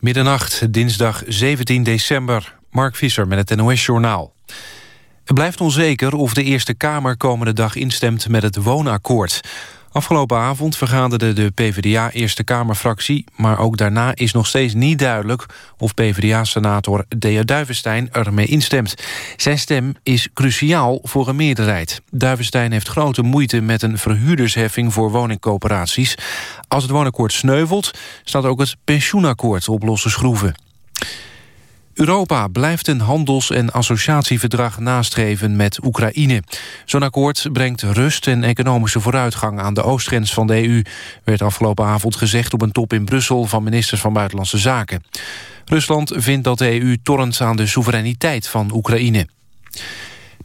Middernacht, dinsdag 17 december. Mark Visser met het NOS-journaal. Het blijft onzeker of de Eerste Kamer komende dag instemt met het woonakkoord. Afgelopen avond vergaderde de PvdA-Eerste Kamerfractie... maar ook daarna is nog steeds niet duidelijk... of PvdA-senator Dea Duivenstein ermee instemt. Zijn stem is cruciaal voor een meerderheid. Duivenstein heeft grote moeite met een verhuurdersheffing... voor woningcoöperaties. Als het woonakkoord sneuvelt, staat ook het pensioenakkoord op losse schroeven. Europa blijft een handels- en associatieverdrag nastreven met Oekraïne. Zo'n akkoord brengt rust en economische vooruitgang aan de oostgrens van de EU... werd afgelopen avond gezegd op een top in Brussel van ministers van Buitenlandse Zaken. Rusland vindt dat de EU tornt aan de soevereiniteit van Oekraïne.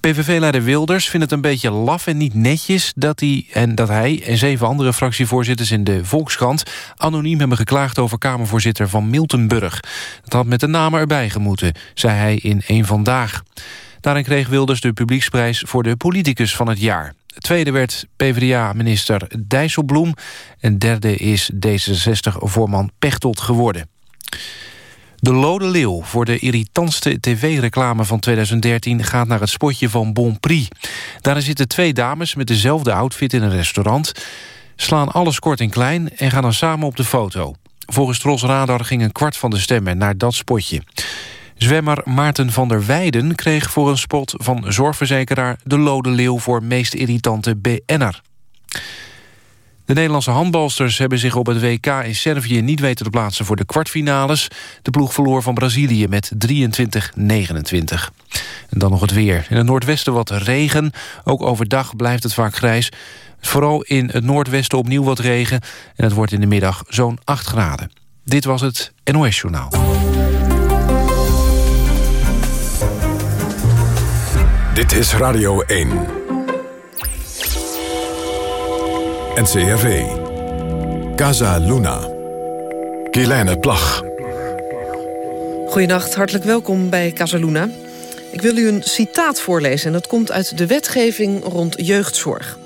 PVV-leider Wilders vindt het een beetje laf en niet netjes... Dat hij, en dat hij en zeven andere fractievoorzitters in de Volkskrant... anoniem hebben geklaagd over Kamervoorzitter van Miltenburg. Dat had met de namen erbij gemoeten, zei hij in een Vandaag. Daarin kreeg Wilders de publieksprijs voor de politicus van het jaar. tweede werd PvdA-minister Dijsselbloem... en derde is D66-voorman Pechtold geworden. De Lode Leeuw voor de irritantste tv-reclame van 2013... gaat naar het spotje van Bon Prix. Daarin zitten twee dames met dezelfde outfit in een restaurant... slaan alles kort en klein en gaan dan samen op de foto. Volgens Tros Radar ging een kwart van de stemmen naar dat spotje. Zwemmer Maarten van der Weijden kreeg voor een spot van zorgverzekeraar... de Lode Leeuw voor meest irritante BN'er. De Nederlandse handbalsters hebben zich op het WK in Servië niet weten te plaatsen voor de kwartfinales. De ploeg verloor van Brazilië met 23-29. En dan nog het weer. In het noordwesten wat regen. Ook overdag blijft het vaak grijs. Vooral in het noordwesten opnieuw wat regen. En het wordt in de middag zo'n 8 graden. Dit was het NOS Journaal. Dit is Radio 1. NCRV. Casa Luna. Kielijne Plag. Goedenacht, hartelijk welkom bij Casa Luna. Ik wil u een citaat voorlezen en dat komt uit de wetgeving rond jeugdzorg.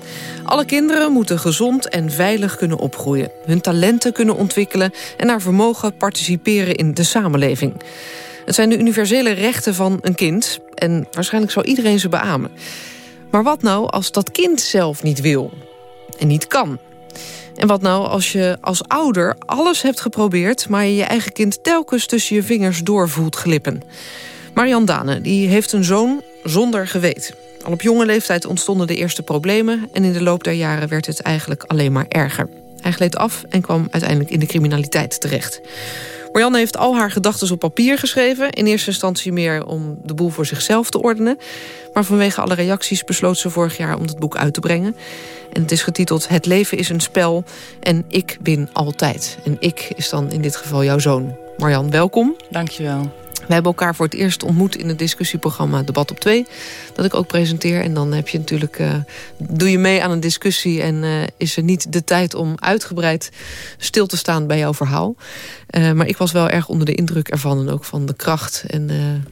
Alle kinderen moeten gezond en veilig kunnen opgroeien... hun talenten kunnen ontwikkelen en naar vermogen participeren in de samenleving. Het zijn de universele rechten van een kind... en waarschijnlijk zal iedereen ze beamen. Maar wat nou als dat kind zelf niet wil en niet kan. En wat nou als je als ouder alles hebt geprobeerd... maar je je eigen kind telkens tussen je vingers door voelt glippen? Marian Dane die heeft een zoon zonder geweten. Al op jonge leeftijd ontstonden de eerste problemen... en in de loop der jaren werd het eigenlijk alleen maar erger. Hij gleed af en kwam uiteindelijk in de criminaliteit terecht. Marianne heeft al haar gedachten op papier geschreven. In eerste instantie meer om de boel voor zichzelf te ordenen. Maar vanwege alle reacties besloot ze vorig jaar om het boek uit te brengen. En het is getiteld Het leven is een spel en ik win altijd. En ik is dan in dit geval jouw zoon. Marjan, welkom. Dankjewel. We hebben elkaar voor het eerst ontmoet in het discussieprogramma Debat op 2. Dat ik ook presenteer. En dan heb je natuurlijk, uh, doe je mee aan een discussie... en uh, is er niet de tijd om uitgebreid stil te staan bij jouw verhaal. Uh, maar ik was wel erg onder de indruk ervan. En ook van de kracht en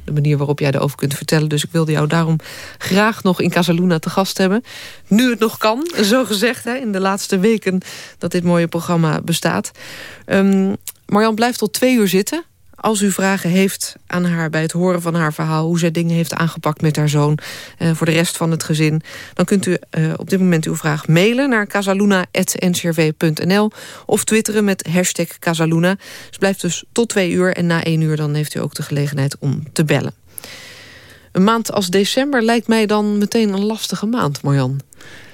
de manier waarop jij erover kunt vertellen. Dus ik wilde jou daarom graag nog in Casaluna te gast hebben. Nu het nog kan, zo gezegd. Hè, in de laatste weken dat dit mooie programma bestaat. Um, Marjan blijft tot twee uur zitten als u vragen heeft aan haar bij het horen van haar verhaal... hoe zij dingen heeft aangepakt met haar zoon uh, voor de rest van het gezin... dan kunt u uh, op dit moment uw vraag mailen naar casaluna.ncrv.nl... of twitteren met hashtag Casaluna. Dus blijft dus tot twee uur en na één uur dan heeft u ook de gelegenheid om te bellen. Een maand als december lijkt mij dan meteen een lastige maand, Marjan.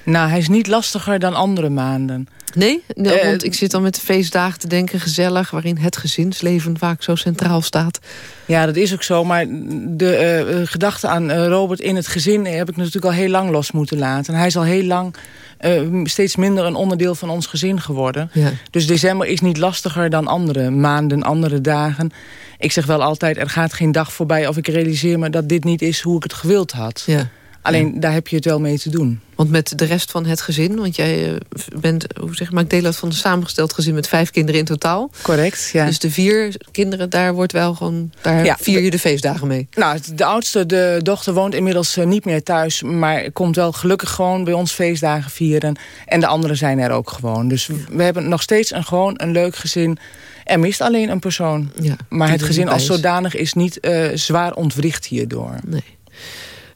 Nou, hij is niet lastiger dan andere maanden. Nee? nee uh, want ik zit dan met de feestdagen te denken, gezellig... waarin het gezinsleven vaak zo centraal staat. Ja, dat is ook zo. Maar de uh, gedachte aan Robert in het gezin... heb ik natuurlijk al heel lang los moeten laten. En hij is al heel lang steeds minder een onderdeel van ons gezin geworden. Ja. Dus december is niet lastiger dan andere maanden, andere dagen. Ik zeg wel altijd, er gaat geen dag voorbij... of ik realiseer me dat dit niet is hoe ik het gewild had. Ja. Alleen daar heb je het wel mee te doen. Want met de rest van het gezin, want jij eh, bent, hoe zeg maar, ik deel uit van een samengesteld gezin met vijf kinderen in totaal. Correct, ja. Dus de vier kinderen, daar wordt wel gewoon, daar vier je de feestdagen mee. Nou, de oudste, de dochter woont inmiddels eh, niet meer thuis, maar komt wel gelukkig gewoon bij ons feestdagen vieren. En de anderen zijn er ook gewoon. Dus we hebben nog steeds een, gewoon een leuk gezin. Er mist alleen een persoon. Ja, maar het gezin als zodanig is niet uh, zwaar ontwricht hierdoor. Nee.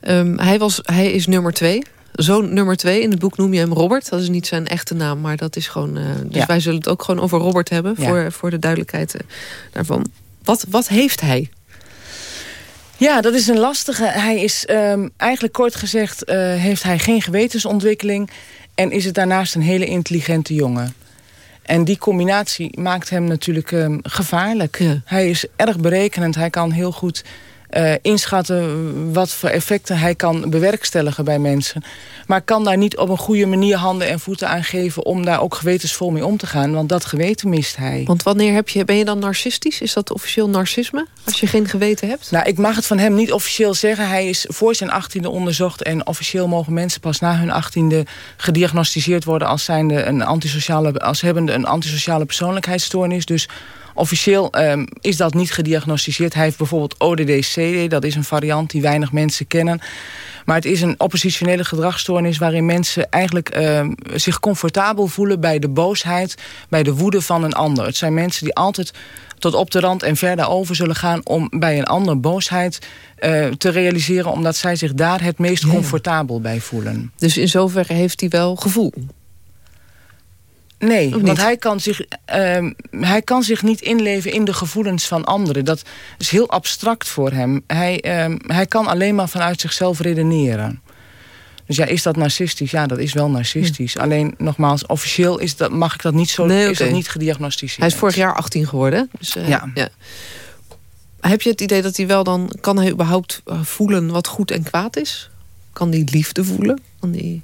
Um, hij, was, hij is nummer twee. Zoon nummer twee. In het boek noem je hem Robert. Dat is niet zijn echte naam, maar dat is gewoon... Uh, dus wij zullen het ook gewoon over Robert hebben. Voor, voor de duidelijkheid uh, daarvan. Wat, wat heeft hij? Ja, dat is een lastige. Hij is um, eigenlijk kort gezegd... Uh, heeft hij geen gewetensontwikkeling... en is het daarnaast een hele intelligente jongen. En die combinatie maakt hem natuurlijk um, gevaarlijk. Ja. Hij is erg berekenend. Hij kan heel goed uh, inschatten wat voor effecten hij kan bewerkstelligen bij mensen. Maar kan daar niet op een goede manier handen en voeten aan geven... om daar ook gewetensvol mee om te gaan. Want dat geweten mist hij. Want wanneer heb je, ben je dan narcistisch? Is dat officieel narcisme? Als je geen geweten hebt? Nou, ik mag het van hem niet officieel zeggen. Hij is voor zijn achttiende onderzocht. En officieel mogen mensen pas na hun achttiende gediagnosticeerd worden... als, zijnde een antisociale, als hebbende een antisociale persoonlijkheidsstoornis. Dus Officieel um, is dat niet gediagnosticeerd. Hij heeft bijvoorbeeld ODD-CD. Dat is een variant die weinig mensen kennen. Maar het is een oppositionele gedragsstoornis... waarin mensen eigenlijk uh, zich comfortabel voelen bij de boosheid... bij de woede van een ander. Het zijn mensen die altijd tot op de rand en verder over zullen gaan... om bij een ander boosheid uh, te realiseren... omdat zij zich daar het meest comfortabel bij voelen. Dus in zoverre heeft hij wel gevoel? Nee, want hij kan, zich, uh, hij kan zich niet inleven in de gevoelens van anderen. Dat is heel abstract voor hem. Hij, uh, hij kan alleen maar vanuit zichzelf redeneren. Dus ja, is dat narcistisch? Ja, dat is wel narcistisch. Hm. Alleen, nogmaals, officieel is dat, mag ik dat niet zo nee, is dat niet gediagnosticeerd. Hij is vorig jaar 18 geworden. Dus, uh, ja. ja. Heb je het idee dat hij wel dan... Kan hij überhaupt eh, voelen wat goed en kwaad is? Kan hij liefde voelen? Kan die...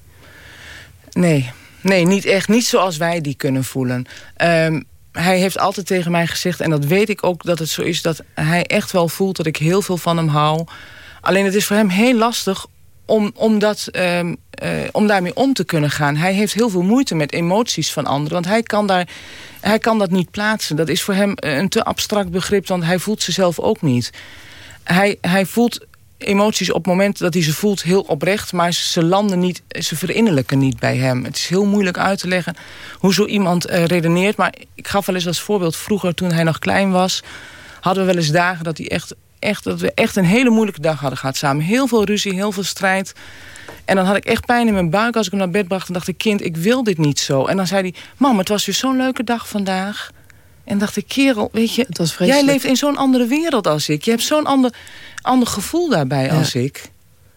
Nee, Nee, niet echt. Niet zoals wij die kunnen voelen. Um, hij heeft altijd tegen mij gezegd, en dat weet ik ook dat het zo is... dat hij echt wel voelt dat ik heel veel van hem hou. Alleen het is voor hem heel lastig om, om, dat, um, uh, om daarmee om te kunnen gaan. Hij heeft heel veel moeite met emoties van anderen. Want hij kan, daar, hij kan dat niet plaatsen. Dat is voor hem een te abstract begrip, want hij voelt zichzelf ook niet. Hij, hij voelt emoties op het moment dat hij ze voelt heel oprecht... maar ze landen niet, ze verinnerlijken niet bij hem. Het is heel moeilijk uit te leggen hoe zo iemand uh, redeneert. Maar ik gaf wel eens als voorbeeld vroeger toen hij nog klein was... hadden we wel eens dagen dat, hij echt, echt, dat we echt een hele moeilijke dag hadden gehad samen. Heel veel ruzie, heel veel strijd... En dan had ik echt pijn in mijn buik als ik hem naar bed bracht. En dacht ik, kind, ik wil dit niet zo. En dan zei hij, mam, het was weer zo'n leuke dag vandaag. En dacht ik, kerel, weet je, jij leeft in zo'n andere wereld als ik. Je hebt zo'n ander, ander gevoel daarbij als ik.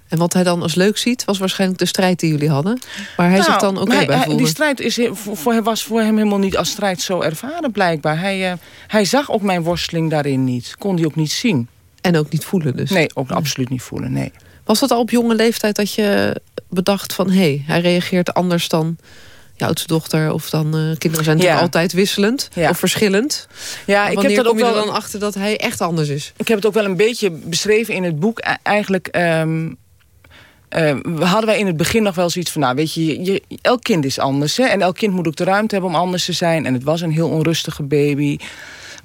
En wat hij dan als leuk ziet, was waarschijnlijk de strijd die jullie hadden. Waar hij zich nou, dan ook okay bij voelde. Die strijd is, voor, was voor hem helemaal niet als strijd zo ervaren blijkbaar. Hij, uh, hij zag ook mijn worsteling daarin niet. Kon die ook niet zien. En ook niet voelen dus? Nee, ook absoluut niet voelen, nee. Was dat al op jonge leeftijd dat je bedacht van... hé, hey, hij reageert anders dan je oudste dochter of dan uh, kinderen zijn natuurlijk altijd wisselend of verschillend. Ja, ik heb dat ook wel dan achter dat hij echt anders is. Ik heb het ook wel een beetje beschreven in het boek. E- eigenlijk um, uh, hadden wij in het begin nog wel zoiets van... nou, weet je, je, elk kind is anders. Hè? En elk kind moet ook de ruimte hebben om anders te zijn. En het was een heel onrustige baby.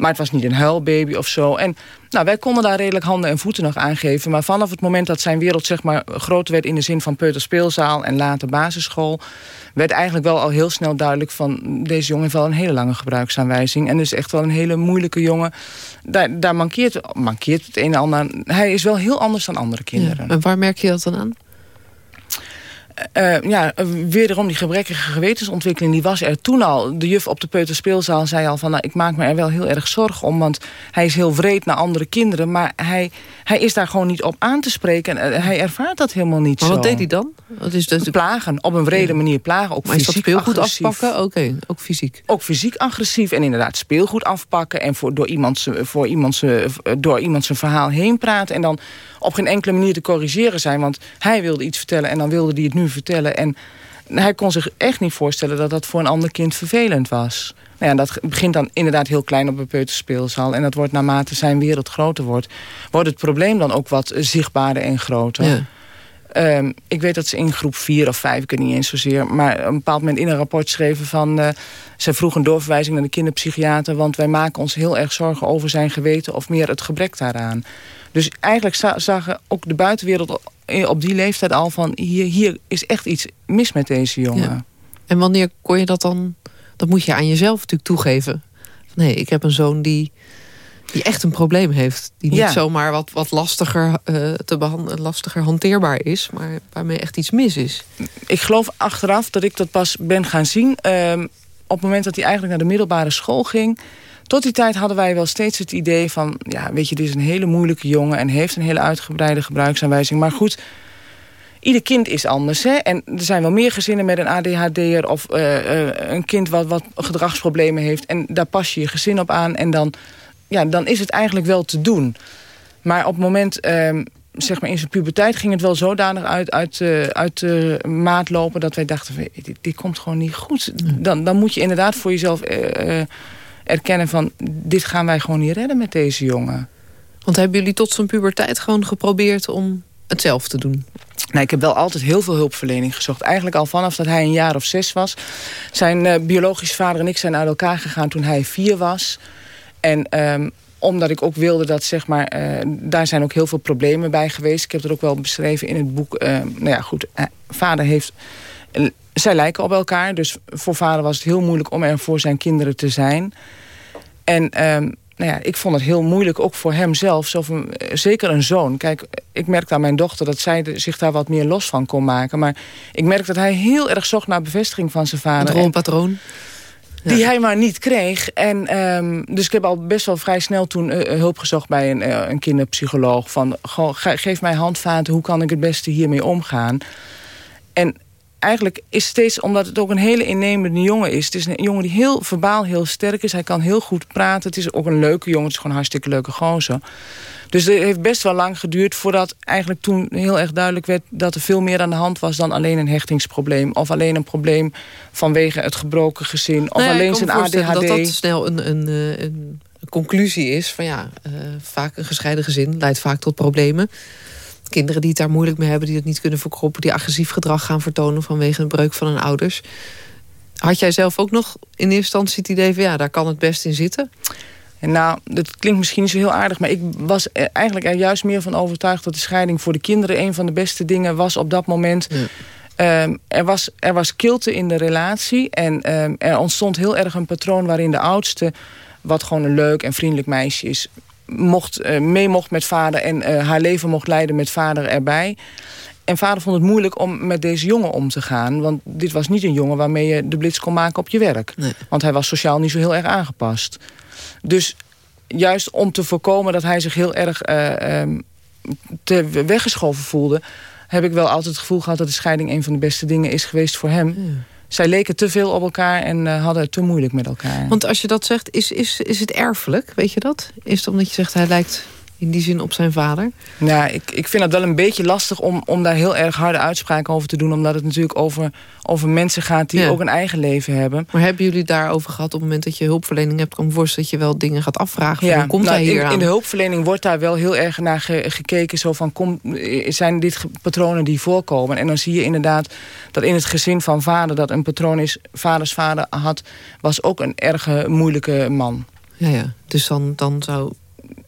Maar het was niet een huilbaby of zo. En nou, wij konden daar redelijk handen en voeten nog aangeven. Maar vanaf het moment dat zijn wereld zeg maar, groter werd... in de zin van peuterspeelzaal en later basisschool... werd eigenlijk wel al heel snel duidelijk van... deze jongen heeft wel een hele lange gebruiksaanwijzing. En is echt wel een hele moeilijke jongen. Daar, daar mankeert, mankeert het een en ander. Hij is wel heel anders dan andere kinderen. En waar merk je dat dan aan? Uh, ja, wederom die gebrekkige gewetensontwikkeling, die was er toen al. De juf op de peuterspeelzaal zei al van, nou, ik maak me er wel heel erg zorgen om, want hij is heel wreed naar andere kinderen, maar hij, hij is daar gewoon niet op aan te spreken. En uh, hij ervaart dat helemaal niet maar zo. wat deed hij dan? Wat is dat? Plagen, op een wrede manier plagen. Ook maar fysiek is dat speelgoed afpakken? Oké, ook fysiek. Ook fysiek agressief en inderdaad speelgoed afpakken en voor, door, iemand, voor iemand, door iemand zijn verhaal heen praten en dan op geen enkele manier te corrigeren zijn. Want hij wilde iets vertellen en dan wilde hij het nu vertellen. En hij kon zich echt niet voorstellen dat dat voor een ander kind vervelend was. Nou ja, dat begint dan inderdaad heel klein op een peuterspeelzaal. En dat wordt naarmate zijn wereld groter wordt... wordt het probleem dan ook wat zichtbaarder en groter. Ja. Ehm, ik weet dat ze in groep 4 of 5, ik weet niet eens zozeer... maar op een bepaald moment in een rapport schreven van... Uh, ze vroeg een doorverwijzing naar de kinderpsychiater... want wij maken ons heel erg zorgen over zijn geweten... of meer het gebrek daaraan. Dus eigenlijk zagen ook de buitenwereld op die leeftijd al van... hier, hier is echt iets mis met deze jongen. En wanneer kon je dat dan... dat moet je aan jezelf natuurlijk toegeven. Nee, ik heb een zoon die die echt een probleem heeft. Die niet zomaar wat, wat lastiger, uh, te behandelen, lastiger hanteerbaar is. Maar waarmee echt iets mis is. Ik geloof achteraf dat ik dat pas ben gaan zien. Uh, op het moment dat hij eigenlijk naar de middelbare school ging. Tot die tijd hadden wij wel steeds het idee van... ja, weet je, dit is een hele moeilijke jongen... en heeft een hele uitgebreide gebruiksaanwijzing. Maar goed, ieder kind is anders. Hè? En er zijn wel meer gezinnen met een ADHD'er... of uh, uh, een kind wat, wat gedragsproblemen heeft. En daar pas je je gezin op aan. En dan ja, dan is het eigenlijk wel te doen. Maar op het moment, ehm, zeg maar in zijn puberteit... ging het wel zodanig uit, uit, uh, uit de maat lopen... dat wij dachten, dit, dit komt gewoon niet goed. Dan, dan moet je inderdaad voor jezelf erkennen van... dit gaan wij gewoon niet redden met deze jongen. Want hebben jullie tot zijn puberteit gewoon geprobeerd om het zelf te doen? Nou, ik heb wel altijd heel veel hulpverlening gezocht. Eigenlijk al vanaf dat hij een jaar of zes was. Zijn uh, biologische vader en ik zijn uit elkaar gegaan toen hij vier was... En um, omdat ik ook wilde dat, zeg maar, uh, daar zijn ook heel veel problemen bij geweest. Ik heb het ook wel beschreven in het boek. Uh, nou ja, goed, uh, vader heeft... zij lijken op elkaar, dus voor vader was het heel moeilijk om er voor zijn kinderen te zijn. En um, nou ja, ik vond het heel moeilijk, ook voor hem zelf. Van, zeker een zoon. Kijk, ik merkte aan mijn dochter dat zij zich daar wat meer los van kon maken. Maar ik merk dat hij heel erg zocht naar bevestiging van zijn vader. Het rolpatroon? Die hij maar niet kreeg. En, um, dus ik heb al best wel vrij snel toen uh, hulp gezocht bij een, uh, een kinderpsycholoog. Van, goh, geef mij handvaten, hoe kan ik het beste hiermee omgaan? En eigenlijk is steeds, omdat het ook een hele innemende jongen is... het is een jongen die heel verbaal heel sterk is. Hij kan heel goed praten. Het is ook een leuke jongen. Het is gewoon een hartstikke leuke gozer. Dus het heeft best wel lang geduurd voordat eigenlijk toen heel erg duidelijk werd... dat er veel meer aan de hand was dan alleen een hechtingsprobleem. Of alleen een probleem vanwege het gebroken gezin. Of nou alleen zijn ADHD. dat dat snel een, een, eh, een conclusie is van ja, uh, vaak een gescheiden gezin leidt vaak tot problemen. Kinderen die het daar moeilijk mee hebben, die het niet kunnen verkroppen... die agressief gedrag gaan vertonen vanwege een breuk van hun ouders. Had jij zelf ook nog in eerste instantie het idee van ja, daar kan het best in zitten? En nou, dat klinkt misschien niet zo heel aardig... maar ik was eigenlijk er juist meer van overtuigd... dat de scheiding voor de kinderen een van de beste dingen was op dat moment... Ehm, er, was, er was kilte in de relatie en ehm, er ontstond heel erg een patroon... waarin de oudste, wat gewoon een leuk en vriendelijk meisje is... Mocht, uh, mee mocht met vader en uh, haar leven mocht leiden met vader erbij. En vader vond het moeilijk om met deze jongen om te gaan. Want dit was niet een jongen waarmee je de blitz kon maken op je werk. Nee. Want hij was sociaal niet zo heel erg aangepast. Dus juist om te voorkomen dat hij zich heel erg uh, te weggeschoven voelde... heb ik wel altijd het gevoel gehad dat de scheiding... een van de beste dingen is geweest voor hem. Zij leken te veel op elkaar en uh, hadden het te moeilijk met elkaar. Want als je dat zegt, is, is, is het erfelijk? Weet je dat? Is het omdat je zegt hij lijkt in die zin op zijn vader? Nou, ik, ik vind het wel een beetje lastig om, om daar heel erg harde uitspraken over te doen. Omdat het natuurlijk over, over mensen gaat die ook een eigen leven hebben. Maar hebben jullie daarover gehad op het moment dat je hulpverlening hebt? Kan me dat je wel dingen gaat afvragen. Ja, hoe komt nou, hij hier in, aan? in de hulpverlening wordt daar wel heel erg naar gekeken. Zo van, kom, zijn dit patronen die voorkomen? En dan zie je inderdaad dat in het gezin van vader... dat een patroon is, vaders vader had... was ook een erge moeilijke man. Ja, ja. Dus dan, dan zou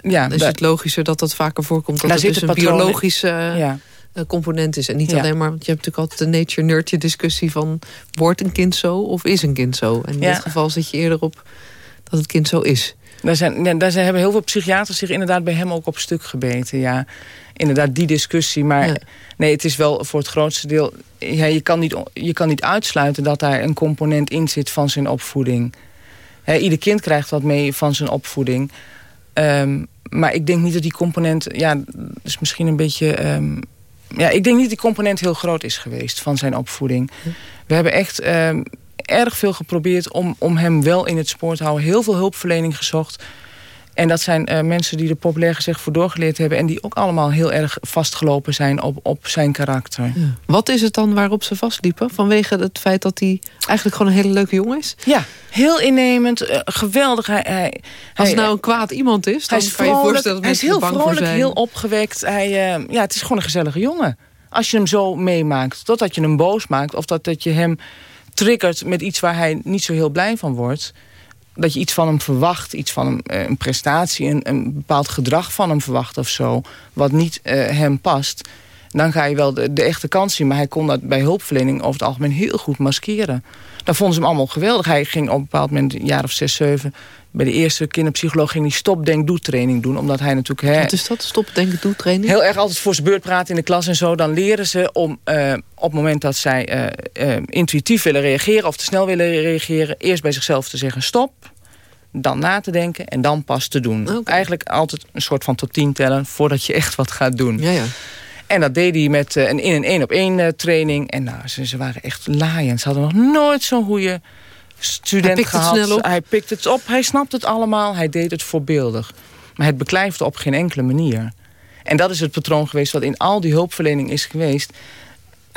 ja, dan is het logischer dat dat vaker voorkomt. Dat het dus een biologische ja. Eh, component is. En niet alleen maar, want je hebt natuurlijk altijd de nature-nurture discussie van... wordt een kind zo of is een kind zo? En in dit geval zit je eerder op dat het kind zo is. Daar, zijn, daar zijn, hebben heel veel psychiaters zich inderdaad bij hem ook op stuk gebeten. Ja, inderdaad die discussie. Maar nee, het is wel voor het grootste deel... Ja, je, kan niet, je kan niet uitsluiten dat daar een component in zit van zijn opvoeding. ieder kind krijgt wat mee van zijn opvoeding. Um, maar ik denk niet dat die component... Ja, is misschien een beetje... Um, ja, ik denk niet dat die component heel groot is geweest van zijn opvoeding. We hebben echt um, erg veel geprobeerd om, om hem wel in het spoor te houden. Heel veel hulpverlening gezocht. En dat zijn uh, mensen die er populair gezegd voor doorgeleerd hebben... en die ook allemaal heel erg vastgelopen zijn op, op zijn karakter. Ja. Wat is het dan waarop ze vastliepen? Vanwege het feit dat hij eigenlijk gewoon een hele leuke jongen is? Ja, heel innemend, uh, geweldig. Hij, hij, Als het nou een kwaad iemand is, dan hij is kan je voorstellen dat Hij is heel vrolijk, heel opgewekt. Hij, uh, ja, het is gewoon een gezellige jongen. Als je hem zo meemaakt, totdat je hem boos maakt... of dat, dat je hem triggert met iets waar hij niet zo heel blij van wordt... dat je iets van hem verwacht, iets van hem, eh, een prestatie... Een, een bepaald gedrag van hem verwacht of zo... wat niet uh, hem past dan ga je wel de, de, echte kans zien. Maar hij kon dat bij hulpverlening over het algemeen heel goed maskeren. Dan vonden ze hem allemaal geweldig. Hij ging op een bepaald moment, een jaar of zes, zeven... bij de eerste kinderpsycholoog ging hij stop, denk, doe training doen. Omdat hij natuurlijk... Hè, Wat is dat, stop, denk, doe training? Heel erg altijd voor zijn beurt praten in de klas en zo. Dan leren ze om uh, op het moment dat zij uh, uh, intuïtief willen reageren... of te snel willen reageren, eerst bij zichzelf te zeggen stop dan na te denken en dan pas te doen. Okay. Eigenlijk altijd een soort van tot tien tellen... voordat je echt wat gaat doen. Ja, ja. En dat deed hij met een in- en één-op-één uh, training. En nou, ze, ze waren echt laaiend. Ze hadden nog nooit zo'n goede student hij gehad. Het snel op. Hij pikt het op, hij snapt het allemaal. Hij deed het voorbeeldig. Maar het beklijfde op geen enkele manier. En dat is het patroon geweest wat in al die hulpverlening is geweest.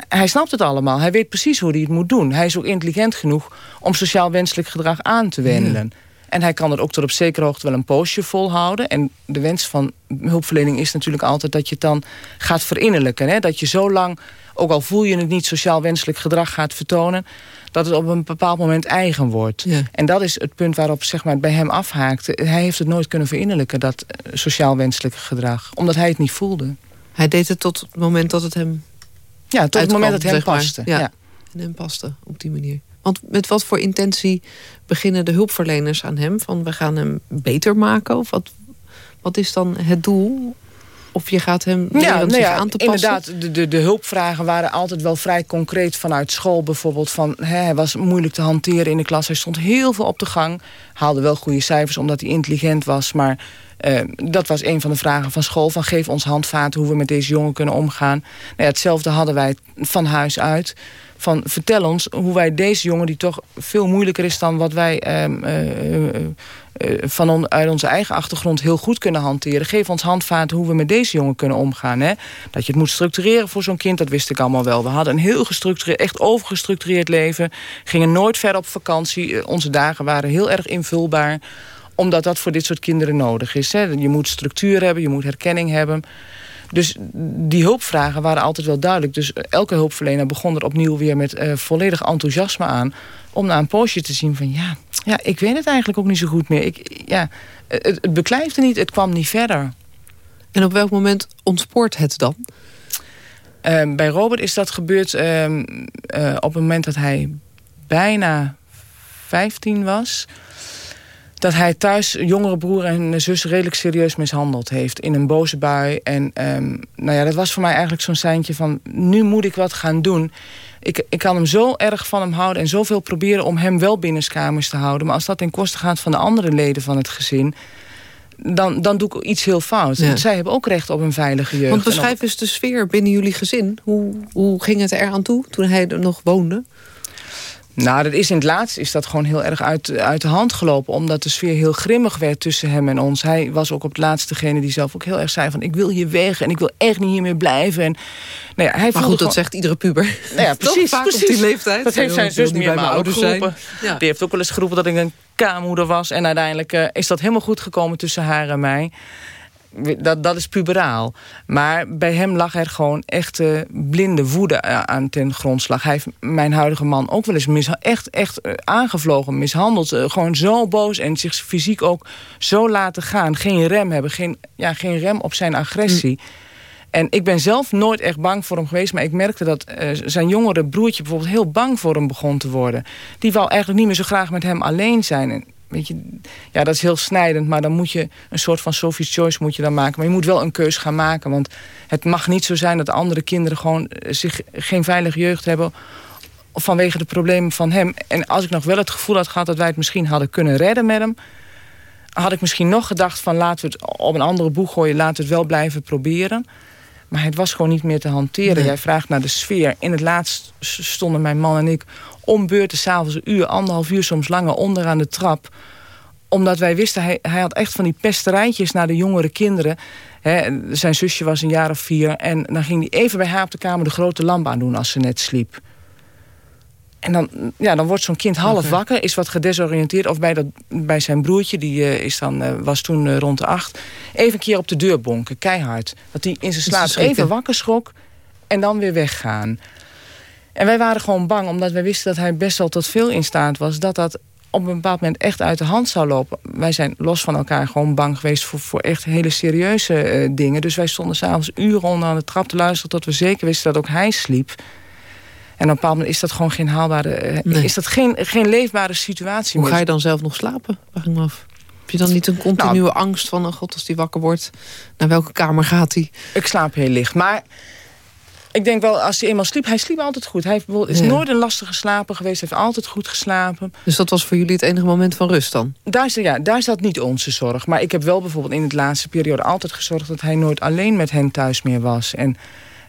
Hij snapt het allemaal. Hij weet precies hoe hij het moet doen. Hij is ook intelligent genoeg om sociaal wenselijk gedrag aan te wenden. Hmm. En hij kan er ook tot op zekere hoogte wel een poosje volhouden. En de wens van hulpverlening is natuurlijk altijd dat je het dan gaat verinnerlijken. Hè? Dat je zo lang, ook al voel je het niet sociaal wenselijk gedrag gaat vertonen... dat het op een bepaald moment eigen wordt. Ja. En dat is het punt waarop zeg maar, het bij hem afhaakte. Hij heeft het nooit kunnen verinnerlijken, dat sociaal wenselijke gedrag. Omdat hij het niet voelde. Hij deed het tot het moment dat het hem Ja, tot het moment dat het hem paste. Ja. Ja. En hem paste op die manier. Want met wat voor intentie beginnen de hulpverleners aan hem? Van we gaan hem beter maken? Of wat, wat is dan het doel? Of je gaat hem leren Ja, om nou ja, aan te passen? inderdaad. De, de, de hulpvragen waren altijd wel vrij concreet vanuit school. Bijvoorbeeld van, hè, hij was moeilijk te hanteren in de klas. Hij stond heel veel op de gang. Haalde wel goede cijfers omdat hij intelligent was. Maar uh, dat was een van de vragen van school. Van geef ons handvaten hoe we met deze jongen kunnen omgaan. Nou ja, hetzelfde hadden wij van huis uit van vertel ons hoe wij deze jongen... die toch veel moeilijker is dan wat wij um, uh, uh, van on, uit onze eigen achtergrond heel goed kunnen hanteren. Geef ons handvaten hoe we met deze jongen kunnen omgaan. Hè? Dat je het moet structureren voor zo'n kind, dat wist ik allemaal wel. We hadden een heel gestructureerd, echt overgestructureerd leven. Gingen nooit ver op vakantie. Onze dagen waren heel erg invulbaar omdat dat voor dit soort kinderen nodig is. Hè? Je moet structuur hebben, je moet herkenning hebben... Dus die hulpvragen waren altijd wel duidelijk. Dus elke hulpverlener begon er opnieuw weer met uh, volledig enthousiasme aan... om na een poosje te zien van ja, ja, ik weet het eigenlijk ook niet zo goed meer. Ik, ja, het, het beklijfde niet, het kwam niet verder. En op welk moment ontspoort het dan? Uh, bij Robert is dat gebeurd uh, uh, op het moment dat hij bijna 15 was dat hij thuis jongere broer en zus redelijk serieus mishandeld heeft. In een boze bui. En um, nou ja, dat was voor mij eigenlijk zo'n seintje van... nu moet ik wat gaan doen. Ik, ik kan hem zo erg van hem houden en zoveel proberen... om hem wel binnenskamers te houden. Maar als dat ten koste gaat van de andere leden van het gezin... dan, dan doe ik iets heel fout. Ja. Zij hebben ook recht op een veilige jeugd. Want beschrijf eens de sfeer binnen jullie gezin. Hoe, hoe ging het er aan toe toen hij er nog woonde? Nou, dat is in het laatst is dat gewoon heel erg uit, uit de hand gelopen. Omdat de sfeer heel grimmig werd tussen hem en ons. Hij was ook op het laatst degene die zelf ook heel erg zei van... ik wil hier weg en ik wil echt niet hier meer blijven. En, nou ja, hij maar goed, dat zegt iedere puber. Nou ja, precies, precies. op die leeftijd. Dat heeft zijn zus meer maar ook geroepen. Ja. Die heeft ook wel eens geroepen dat ik een kaarmoeder was. En uiteindelijk uh, is dat helemaal goed gekomen tussen haar en mij dat, dat is puberaal. Maar bij hem lag er gewoon echte blinde woede aan ten grondslag. Hij heeft mijn huidige man ook wel eens mis, echt, echt aangevlogen, mishandeld. Gewoon zo boos en zich fysiek ook zo laten gaan. Geen rem hebben, geen, ja, geen rem op zijn agressie. Mm. En ik ben zelf nooit echt bang voor hem geweest... maar ik merkte dat uh, zijn jongere broertje bijvoorbeeld heel bang voor hem begon te worden. Die wou eigenlijk niet meer zo graag met hem alleen zijn... Weet je, ja, dat is heel snijdend, maar dan moet je een soort van Sophie's Choice moet je dan maken. Maar je moet wel een keus gaan maken, want het mag niet zo zijn dat andere kinderen gewoon zich geen veilige jeugd hebben vanwege de problemen van hem. En als ik nog wel het gevoel had gehad dat wij het misschien hadden kunnen redden met hem, had ik misschien nog gedacht van laten we het op een andere boeg gooien, laten we het wel blijven proberen. Maar het was gewoon niet meer te hanteren. Nee. Jij vraagt naar de sfeer. In het laatst stonden mijn man en ik om beurten s'avonds een uur, anderhalf uur soms langer onder aan de trap. Omdat wij wisten, hij, hij had echt van die pesterijtjes naar de jongere kinderen. He, zijn zusje was een jaar of vier. En dan ging hij even bij haar op de kamer de grote lamp aandoen als ze net sliep. En dan, ja, dan wordt zo'n kind half okay. wakker, is wat gedesoriënteerd. Of bij, dat, bij zijn broertje, die uh, is dan, uh, was toen uh, rond de acht. Even een keer op de deur bonken, keihard. Dat hij in zijn slaap even wakker schrok. en dan weer weggaan. En wij waren gewoon bang, omdat wij wisten dat hij best wel tot veel in staat was... dat dat op een bepaald moment echt uit de hand zou lopen. Wij zijn los van elkaar gewoon bang geweest voor, voor echt hele serieuze eh, dingen. Dus wij stonden s'avonds uren onder aan de trap te luisteren... tot we zeker wisten dat ook hij sliep. En op een bepaald moment is dat gewoon geen haalbare... Eh, is dat geen, geen leefbare situatie Hoe ga je dan zelf nog slapen? Vraag ik me af. Heb je dan niet een continue nou, angst van... oh god, als die wakker wordt, naar welke kamer gaat hij? Ik slaap heel licht, maar ik denk wel, als hij eenmaal sliep, hij sliep altijd goed. Hij is nooit een lastige slaper geweest, heeft altijd goed geslapen. Dus dat was voor jullie het enige moment van rust dan? Daar, ja, daar zat niet onze zorg. Maar ik heb wel bijvoorbeeld in de laatste periode altijd gezorgd... dat hij nooit alleen met hen thuis meer was. En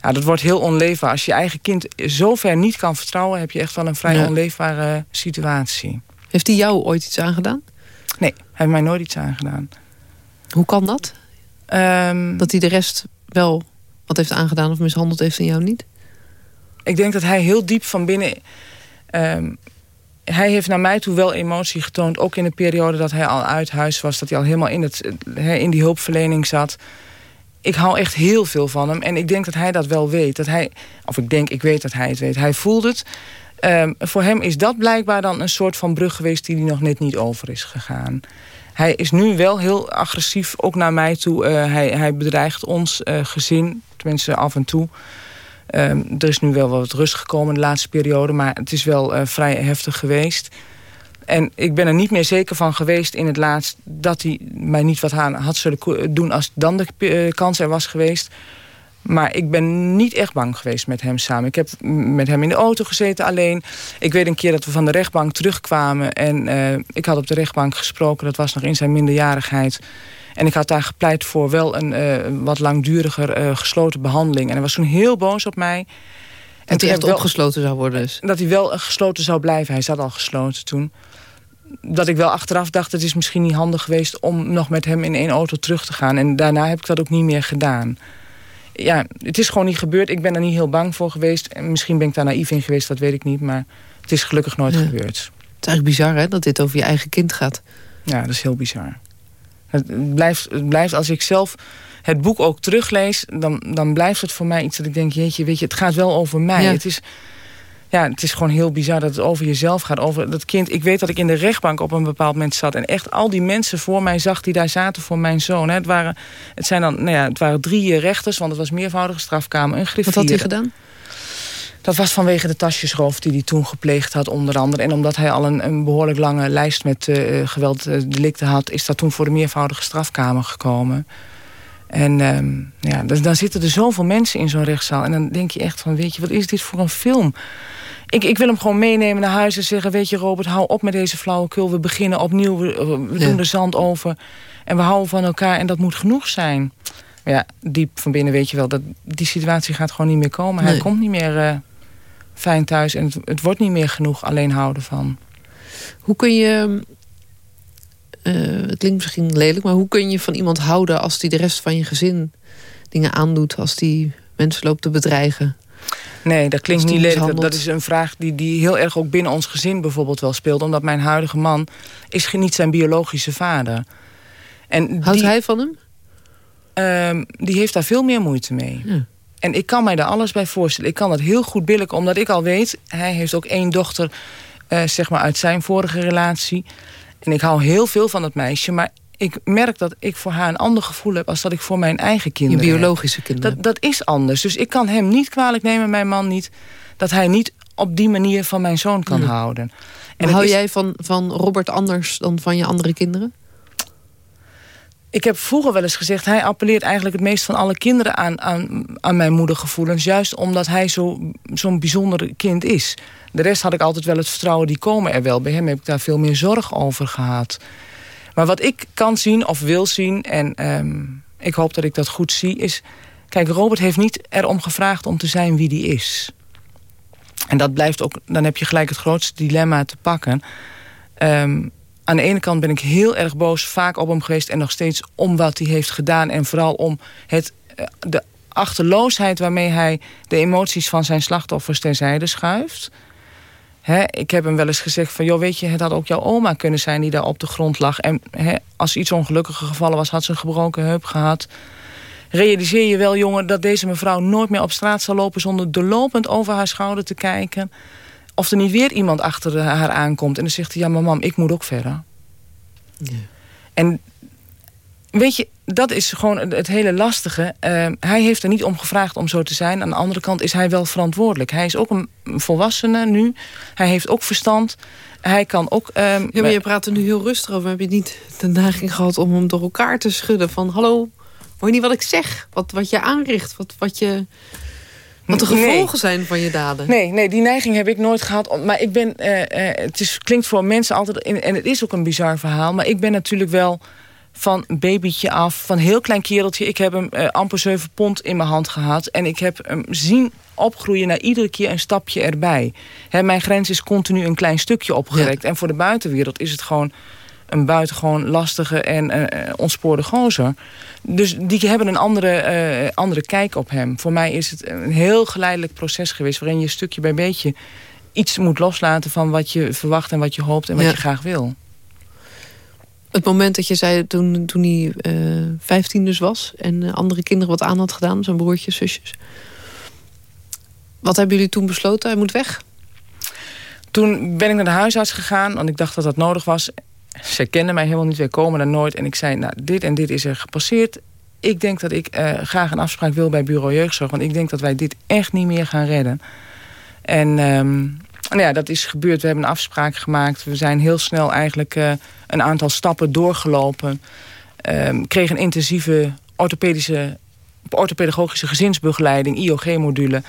ja, dat wordt heel onleefbaar. Als je eigen kind zover niet kan vertrouwen... heb je echt wel een vrij onleefbare situatie. Heeft hij jou ooit iets aangedaan? Nee, hij heeft mij nooit iets aangedaan. Hoe kan dat? Um, dat hij de rest wel wat heeft aangedaan of mishandeld heeft en jou niet? Ik denk dat hij heel diep van binnen... Ehm, hij heeft naar mij toe wel emotie getoond. Ook in de periode dat hij al uit huis was. Dat hij al helemaal in, het, in die hulpverlening zat. Ik hou echt heel veel van hem. En ik denk dat hij dat wel weet. Dat hij, of ik denk, ik weet dat hij het weet. Hij voelt het. Um, voor hem is dat blijkbaar dan een soort van brug geweest... die hij nog net niet over is gegaan. Hij is nu wel heel agressief, ook naar mij toe. Uh, hij, hij bedreigt ons uh, gezin, tenminste af en toe. Um, er is nu wel wat rust gekomen de laatste periode... maar het is wel uh, vrij heftig geweest. En ik ben er niet meer zeker van geweest in het laatst... dat hij mij niet wat aan had zullen doen als dan de kans er was geweest... Maar ik ben niet echt bang geweest met hem samen. Ik heb met hem in de auto gezeten alleen. Ik weet een keer dat we van de rechtbank terugkwamen. En uh, ik had op de rechtbank gesproken. Dat was nog in zijn minderjarigheid. En ik had daar gepleit voor wel een uh, wat langduriger uh, gesloten behandeling. En hij was toen heel boos op mij. Dat hij echt wel, opgesloten zou worden dus? Dat hij wel gesloten zou blijven. Hij zat al gesloten toen. Dat ik wel achteraf dacht, het is misschien niet handig geweest... om nog met hem in één auto terug te gaan. En daarna heb ik dat ook niet meer gedaan ja, het is gewoon niet gebeurd. Ik ben er niet heel bang voor geweest. En misschien ben ik daar naïef in geweest, dat weet ik niet. Maar het is gelukkig nooit gebeurd. Het is eigenlijk bizar hè, dat dit over je eigen kind gaat. Ja, dat is heel bizar. Het blijft, het blijft als ik zelf het boek ook teruglees... Dan, dan blijft het voor mij iets dat ik denk... jeetje, weet je, het gaat wel over mij. Het is ja, het is gewoon heel bizar dat het over jezelf gaat. Over dat kind. Ik weet dat ik in de rechtbank op een bepaald moment zat. En echt al die mensen voor mij zag die daar zaten voor mijn zoon. Het, waren, het, zijn dan, nou ja, het waren drie rechters, want het was meervoudige strafkamer. Een griffier. Wat had hij gedaan? Dat was vanwege de tasjesroof die hij toen gepleegd had, onder andere. En omdat hij al een, een behoorlijk lange lijst met uh, gewelddelicten had... is dat toen voor de meervoudige strafkamer gekomen. En um, ja, dus, dan zitten er zoveel mensen in zo'n rechtszaal. En dan denk je echt van, weet je, wat is dit voor een film? Ik, ik wil hem gewoon meenemen naar huis en zeggen... weet je Robert, hou op met deze flauwekul. We beginnen opnieuw, we, doen de zand over. En we houden van elkaar en dat moet genoeg zijn. Maar ja, diep van binnen weet je wel... dat die situatie gaat gewoon niet meer komen. Hij komt niet meer uh, fijn thuis. En het, het wordt niet meer genoeg alleen houden van. Hoe kun je uh, het klinkt misschien lelijk, maar hoe kun je van iemand houden als die de rest van je gezin dingen aandoet, als die mensen loopt te bedreigen? Nee, dat klinkt niet lelijk. Dat is een vraag die, die heel erg ook binnen ons gezin bijvoorbeeld wel speelt. Omdat mijn huidige man is niet zijn biologische vader. En Houdt hij van hem? Uh, die heeft daar veel meer moeite mee. Ja. En ik kan mij daar alles bij voorstellen. Ik kan dat heel goed billiken, omdat ik al weet... hij heeft ook één dochter uh, zeg maar uit zijn vorige relatie. En ik hou heel veel van dat meisje, maar ik merk dat ik voor haar een ander gevoel heb... als dat ik voor mijn eigen kinderen Je biologische kinderen. Dat, dat is anders. Dus ik kan hem niet kwalijk nemen, mijn man niet... dat hij niet op die manier van mijn zoon kan houden. En hou jij van, van Robert anders dan van je andere kinderen? Ik heb vroeger wel eens gezegd... hij appelleert eigenlijk het meest van alle kinderen aan, aan, aan mijn moedergevoelens. Juist omdat hij zo'n zo bijzonder kind is. De rest had ik altijd wel het vertrouwen, die komen er wel. Bij hem heb ik daar veel meer zorg over gehad. Maar wat ik kan zien of wil zien... en um, ik hoop dat ik dat goed zie, is... Kijk, Robert heeft niet erom gevraagd om te zijn wie die is. En dat blijft ook... Dan heb je gelijk het grootste dilemma te pakken. Um, aan de ene kant ben ik heel erg boos, vaak op hem geweest... en nog steeds om wat hij heeft gedaan. En vooral om het, eh, de achterloosheid waarmee hij de emoties van zijn slachtoffers terzijde schuift. He, ik heb hem wel eens gezegd van, joh, weet je, het had ook jouw oma kunnen zijn die daar op de grond lag. En he, als iets ongelukkiger gevallen was, had ze een gebroken heup gehad. realiseer je wel, jongen, dat deze mevrouw nooit meer op straat zal lopen... zonder doorlopend over haar schouder te kijken. Of er niet weer iemand achter haar aankomt. En dan zegt hij, ja, maar mam, ik moet ook verder. Ja. En weet je, dat is gewoon het hele lastige. Uh, hij heeft er niet om gevraagd om zo te zijn. Aan de andere kant is hij wel verantwoordelijk. Hij is ook een volwassene nu. Hij heeft ook verstand. Hij kan ook... Uh, ja, maar je praat er nu heel rustig over. Heb je niet de neiging gehad om hem door elkaar te schudden? Van, hallo, hoor je niet wat ik zeg? Wat, wat je aanricht? Wat, wat je... Wat de gevolgen zijn van je daden. Nee, nee, die neiging heb ik nooit gehad. Maar ik ben, uh, uh, het is, klinkt voor mensen altijd... en het is ook een bizar verhaal... maar ik ben natuurlijk wel van babytje af, van heel klein kereltje. Ik heb hem uh, amper 7 pond in mijn hand gehad. En ik heb hem zien opgroeien naar iedere keer een stapje erbij. mijn grens is continu een klein stukje opgerekt. En voor de buitenwereld is het gewoon een buitengewoon lastige en uh, ontspoorde gozer. Dus die hebben een andere, uh, andere kijk op hem. Voor mij is het een heel geleidelijk proces geweest... waarin je stukje bij beetje iets moet loslaten van wat je verwacht en wat je hoopt en wat je graag wil. Het moment dat je zei toen, toen hij uh, eh, 15 dus was... en andere kinderen wat aan had gedaan, zijn broertjes, zusjes. Wat hebben jullie toen besloten? Hij moet weg? Toen ben ik naar de huisarts gegaan, want ik dacht dat dat nodig was. Ze kenden mij helemaal niet, wij komen daar nooit. En ik zei, nou, dit en dit is er gepasseerd. Ik denk dat ik uh, graag een afspraak wil bij Bureau Jeugdzorg... want ik denk dat wij dit echt niet meer gaan redden. En um, nou ja, dat is gebeurd. We hebben een afspraak gemaakt. We zijn heel snel eigenlijk uh, een aantal stappen doorgelopen. Um, kregen een intensieve orthopedische orthopedagogische gezinsbegeleiding, IOG-module.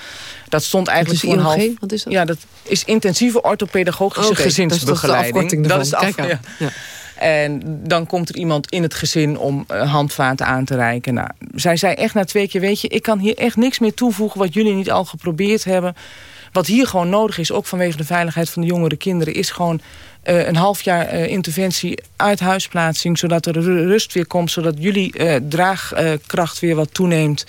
Dat stond eigenlijk voor een half... Wat is dat? Ja, dat is intensieve orthopedagogische okay, gezinsbegeleiding. Dat is de afkorting dat is ja. En dan komt er iemand in het gezin om uh, handvaten aan te reiken. Nou, zij zei echt na twee keer, weet je, ik kan hier echt niks meer toevoegen... wat jullie niet al geprobeerd hebben. Wat hier gewoon nodig is, ook vanwege de veiligheid van de jongere kinderen... is gewoon uh, een half jaar uh, interventie uit huisplaatsing... zodat er rust weer komt, zodat jullie uh, draagkracht weer wat toeneemt.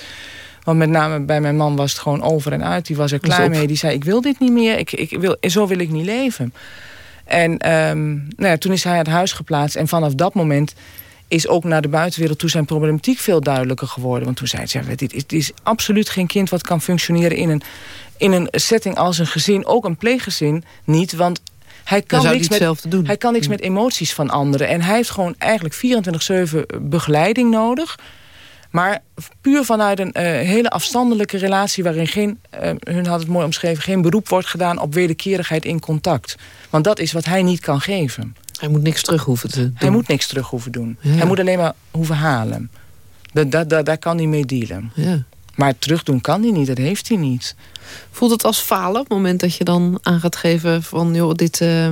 Want met name bij mijn man was het gewoon over en uit. Die was er klaar mee. Die zei, ik wil dit niet meer. Ik, ik wil, zo wil ik niet leven. En um, nou ja, toen is hij uit huis geplaatst. En vanaf dat moment is ook naar de buitenwereld toe zijn problematiek veel duidelijker geworden. Want toen zei ze, ja, dit, is, dit is absoluut geen kind wat kan functioneren in een, in een setting als een gezin. Ook een pleeggezin niet, want hij kan, niks met, doen. hij kan niks met emoties van anderen. En hij heeft gewoon eigenlijk 24-7 begeleiding nodig. Maar puur vanuit een uh, hele afstandelijke relatie... waarin geen, uh, hun had het mooi omschreven... geen beroep wordt gedaan op wederkerigheid in contact. Want dat is wat hij niet kan geven. Hij moet niks terug hoeven te doen. Hij moet niks terug hoeven doen. Hij moet alleen maar hoeven halen. Da, da, daar kan hij mee dealen. Ja. Maar terugdoen kan hij niet, dat heeft hij niet. Voelt het als falen op het moment dat je dan aan gaat geven... van joh, dit, uh,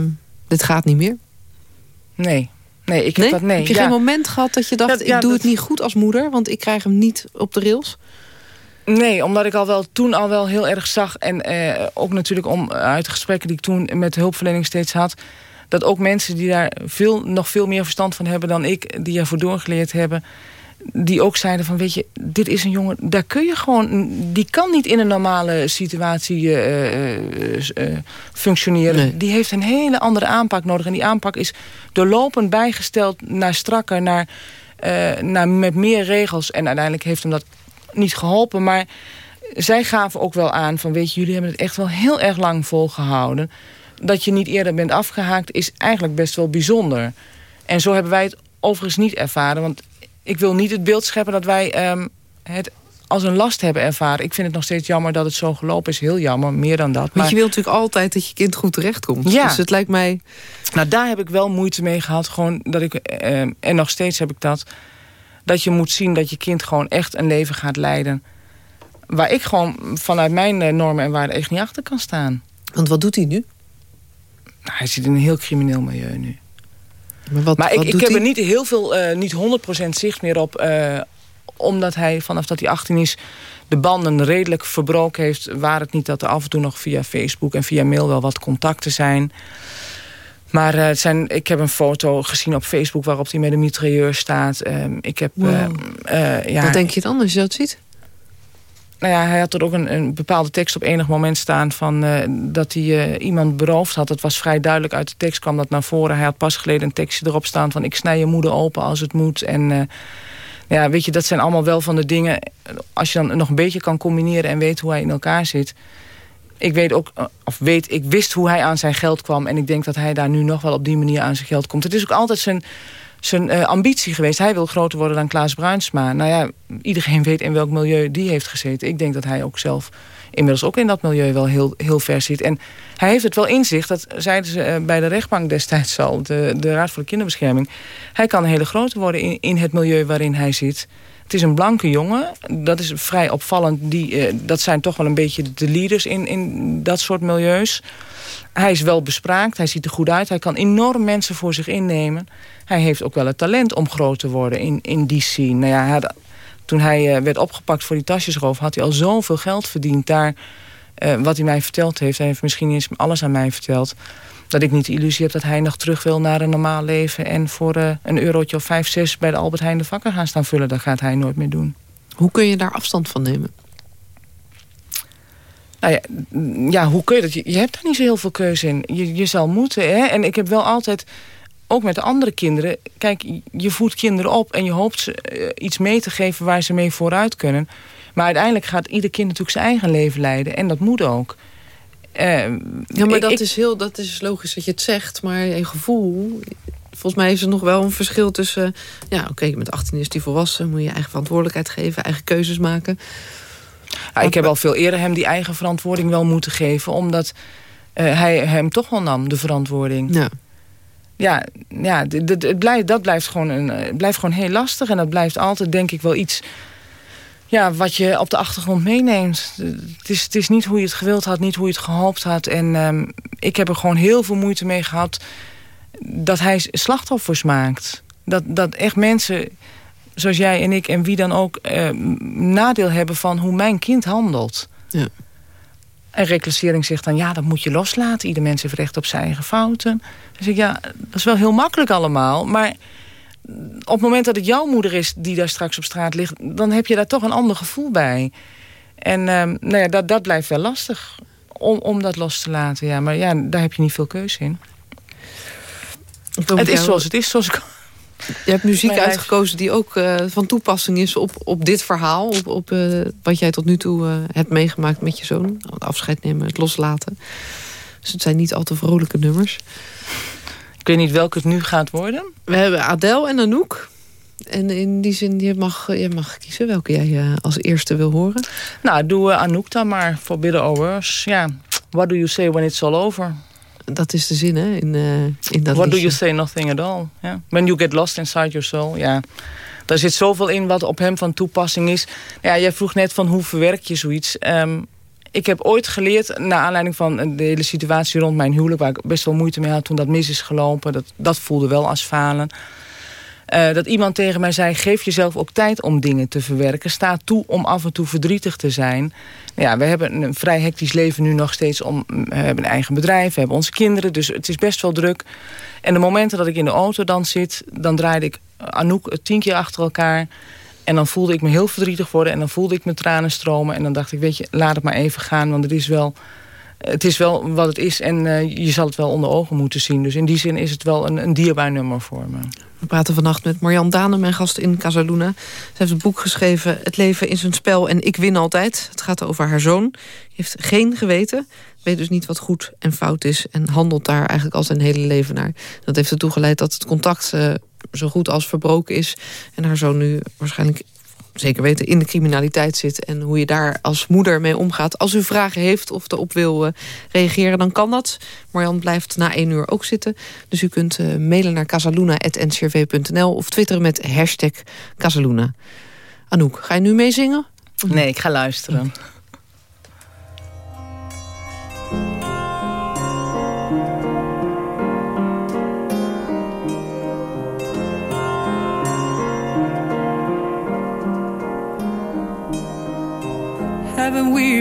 dit gaat niet meer? Nee, Nee, ik heb nee? dat nee. Heb je geen moment gehad dat je dacht, ik doe het niet goed als moeder... want ik krijg hem niet op de rails? Nee, omdat ik al wel toen al wel heel erg zag... en eh, ook natuurlijk om, uit de gesprekken die ik toen met de hulpverlening steeds had... dat ook mensen die daar veel, nog veel meer verstand van hebben dan ik... die ervoor doorgeleerd hebben die ook zeiden van, weet je, dit is een jongen... daar kun je gewoon... die kan niet in een normale situatie uh, uh, functioneren. Die heeft een hele andere aanpak nodig. En die aanpak is doorlopend bijgesteld naar strakker... naar, naar met meer regels. En uiteindelijk heeft hem dat niet geholpen. Maar zij gaven ook wel aan van... weet je, jullie hebben het echt wel heel erg lang volgehouden. Dat je niet eerder bent afgehaakt is eigenlijk best wel bijzonder. En zo hebben wij het overigens niet ervaren. Want ik wil niet het beeld scheppen dat wij um, het als een last hebben ervaren. Ik vind het nog steeds jammer dat het zo gelopen is. Heel jammer, meer dan dat. Want je wilt natuurlijk altijd dat je kind goed terechtkomt. Ja. Dus het lijkt mij... Nou, daar heb ik wel moeite mee gehad. Gewoon dat ik, uh, en nog steeds heb ik dat... dat je moet zien dat je kind gewoon echt een leven gaat leiden... waar ik gewoon vanuit mijn uh, normen en waarden echt niet achter kan staan. Want wat doet hij nu? Nou, hij zit in een heel crimineel milieu nu. Maar, wat, maar wat ik, ik heb er niet heel veel, uh, niet 100% zicht meer op. Uh, omdat hij vanaf dat hij 18 is de banden redelijk verbroken heeft. Waar het niet dat er af en toe nog via Facebook en via mail wel wat contacten zijn. Maar uh, het zijn, ik heb een foto gezien op Facebook waarop hij met een mitrailleur staat. Um, ik heb, wow. ja, Wat denk je dan als je dat ziet? Nou ja, hij had er ook een, een, bepaalde tekst op enig moment staan... Van, uh, dat hij uh, iemand beroofd had. Dat was vrij duidelijk uit de tekst, kwam dat naar voren. Hij had pas geleden een tekstje erop staan van... ik snij je moeder open als het moet. En uh, Ja, weet je, dat zijn allemaal wel van de dingen... als je dan nog een beetje kan combineren en weet hoe hij in elkaar zit... Ik weet ook, of weet, ik wist hoe hij aan zijn geld kwam... en ik denk dat hij daar nu nog wel op die manier aan zijn geld komt. Het is ook altijd zijn zijn uh, ambitie geweest. Hij wil groter worden dan Klaas Bruinsma. Nou ja, iedereen weet in welk milieu die heeft gezeten. Ik denk dat hij ook zelf inmiddels ook in dat milieu wel heel, heel ver zit. En hij heeft het wel in zich, dat zeiden ze uh, bij de rechtbank destijds al... De, de Raad voor de Kinderbescherming. Hij kan hele grote worden in, in het milieu waarin hij zit... Het is een blanke jongen. Dat is vrij opvallend. Die, uh, dat zijn toch wel een beetje de leaders in, in dat soort milieus. Hij is wel bespraakt. Hij ziet er goed uit. Hij kan enorm mensen voor zich innemen hij heeft ook wel het talent om groot te worden in, in die scene. Nou ja, toen hij uh, werd opgepakt voor die tasjesroof... had hij al zoveel geld verdiend daar... Uh, wat hij mij verteld heeft. Hij heeft misschien eens alles aan mij verteld. Dat ik niet de illusie heb dat hij nog terug wil naar een normaal leven... en voor uh, een eurotje of vijf, zes bij de Albert Heijn de vakken gaan staan vullen. Dat gaat hij nooit meer doen. Hoe kun je daar afstand van nemen? Nou ja, ja hoe kun je dat? Je, je hebt daar niet zo heel veel keuze in. Je, je zal moeten. Hè? En ik heb wel altijd ook met de andere kinderen. Kijk, je voedt kinderen op en je hoopt ze eh, iets mee te geven waar ze mee vooruit kunnen. Maar uiteindelijk gaat ieder kind natuurlijk zijn eigen leven leiden. En dat moet ook. Uh, ja, maar dat, is heel, dat is logisch dat je het zegt. Maar je gevoel... Volgens mij is er nog wel een verschil tussen... Ja, oké, met 18 is die volwassen. Moet je eigen verantwoordelijkheid geven. Eigen keuzes maken. Ja, ik heb al veel eerder hem die eigen verantwoording wel moeten geven. Omdat uh, hij hem toch wel nam, de verantwoording. Ja ja, ja het blijft, dat blijft gewoon, een, blijft gewoon heel lastig. En dat blijft altijd, denk ik, wel iets ja, wat je op de achtergrond meeneemt. Het is, het is niet hoe je het gewild had, niet hoe je het gehoopt had. En um, ik heb er gewoon heel veel moeite mee gehad... dat hij slachtoffers maakt. Dat, dat echt mensen, zoals jij en ik en wie dan ook... Uh, nadeel hebben van hoe mijn kind handelt. Ja. En reclassering zegt dan, ja, dat moet je loslaten. Ieder mens heeft recht op zijn eigen fouten. Dus ik, ja, dat is wel heel makkelijk allemaal. Maar op het moment dat het jouw moeder is die daar straks op straat ligt... dan heb je daar toch een ander gevoel bij. En uh, nou ja, dat, dat blijft wel lastig om, om dat los te laten. Ja. Maar ja, daar heb je niet veel keuze in. Het is zoals het is, zoals ik je hebt muziek uitgekozen die ook uh, van toepassing is op, op dit verhaal. Op, op uh, wat jij tot nu toe uh, hebt meegemaakt met je zoon. Het afscheid nemen, het loslaten. Dus het zijn niet al te vrolijke nummers. Ik weet niet welke het nu gaat worden. We hebben Adele en Anouk. En in die zin, je mag, je mag kiezen welke jij als eerste wil horen. Nou, doe Anouk dan maar voor Bitter Hours. Ja, what do you say when it's all over? dat is de zin, hè? In, uh, in dat What do you say nothing at all? Yeah. When you get lost inside your soul, ja. Daar zit zoveel in wat op hem van toepassing is. Ja, jij vroeg net van hoe verwerk je zoiets. Um, ik heb ooit geleerd, naar aanleiding van de hele situatie rond mijn huwelijk... waar ik best wel moeite mee had toen dat mis is gelopen. Dat, dat voelde wel als falen. Uh, dat iemand tegen mij zei, geef jezelf ook tijd om dingen te verwerken. Sta toe om af en toe verdrietig te zijn. Ja, we hebben een vrij hectisch leven nu nog steeds. Om, we hebben een eigen bedrijf, we hebben onze kinderen. Dus het is best wel druk. En de momenten dat ik in de auto dan zit... dan draaide ik Anouk tien keer achter elkaar... En dan voelde ik me heel verdrietig worden. En dan voelde ik mijn tranen stromen. En dan dacht ik, weet je, laat het maar even gaan. Want het is wel, het is wel wat het is. En uh, je zal het wel onder ogen moeten zien. Dus in die zin is het wel een, een dierbaar nummer voor me. We praten vannacht met Marjan Danen, mijn gast in Casaluna. Ze heeft een boek geschreven, Het leven is een spel en ik win altijd. Het gaat over haar zoon. Hij heeft geen geweten, weet dus niet wat goed en fout is... en handelt daar eigenlijk al zijn hele leven naar. Dat heeft ertoe geleid dat het contact uh, zo goed als verbroken is... en haar zoon nu waarschijnlijk zeker weten in de criminaliteit zit... en hoe je daar als moeder mee omgaat. Als u vragen heeft of erop wil uh, reageren, dan kan dat. Marjan blijft na één uur ook zitten. Dus u kunt uh, mailen naar casaluna.ncrv.nl... of twitteren met hashtag Casaluna. Anouk, ga je nu meezingen? Nee, ik ga luisteren.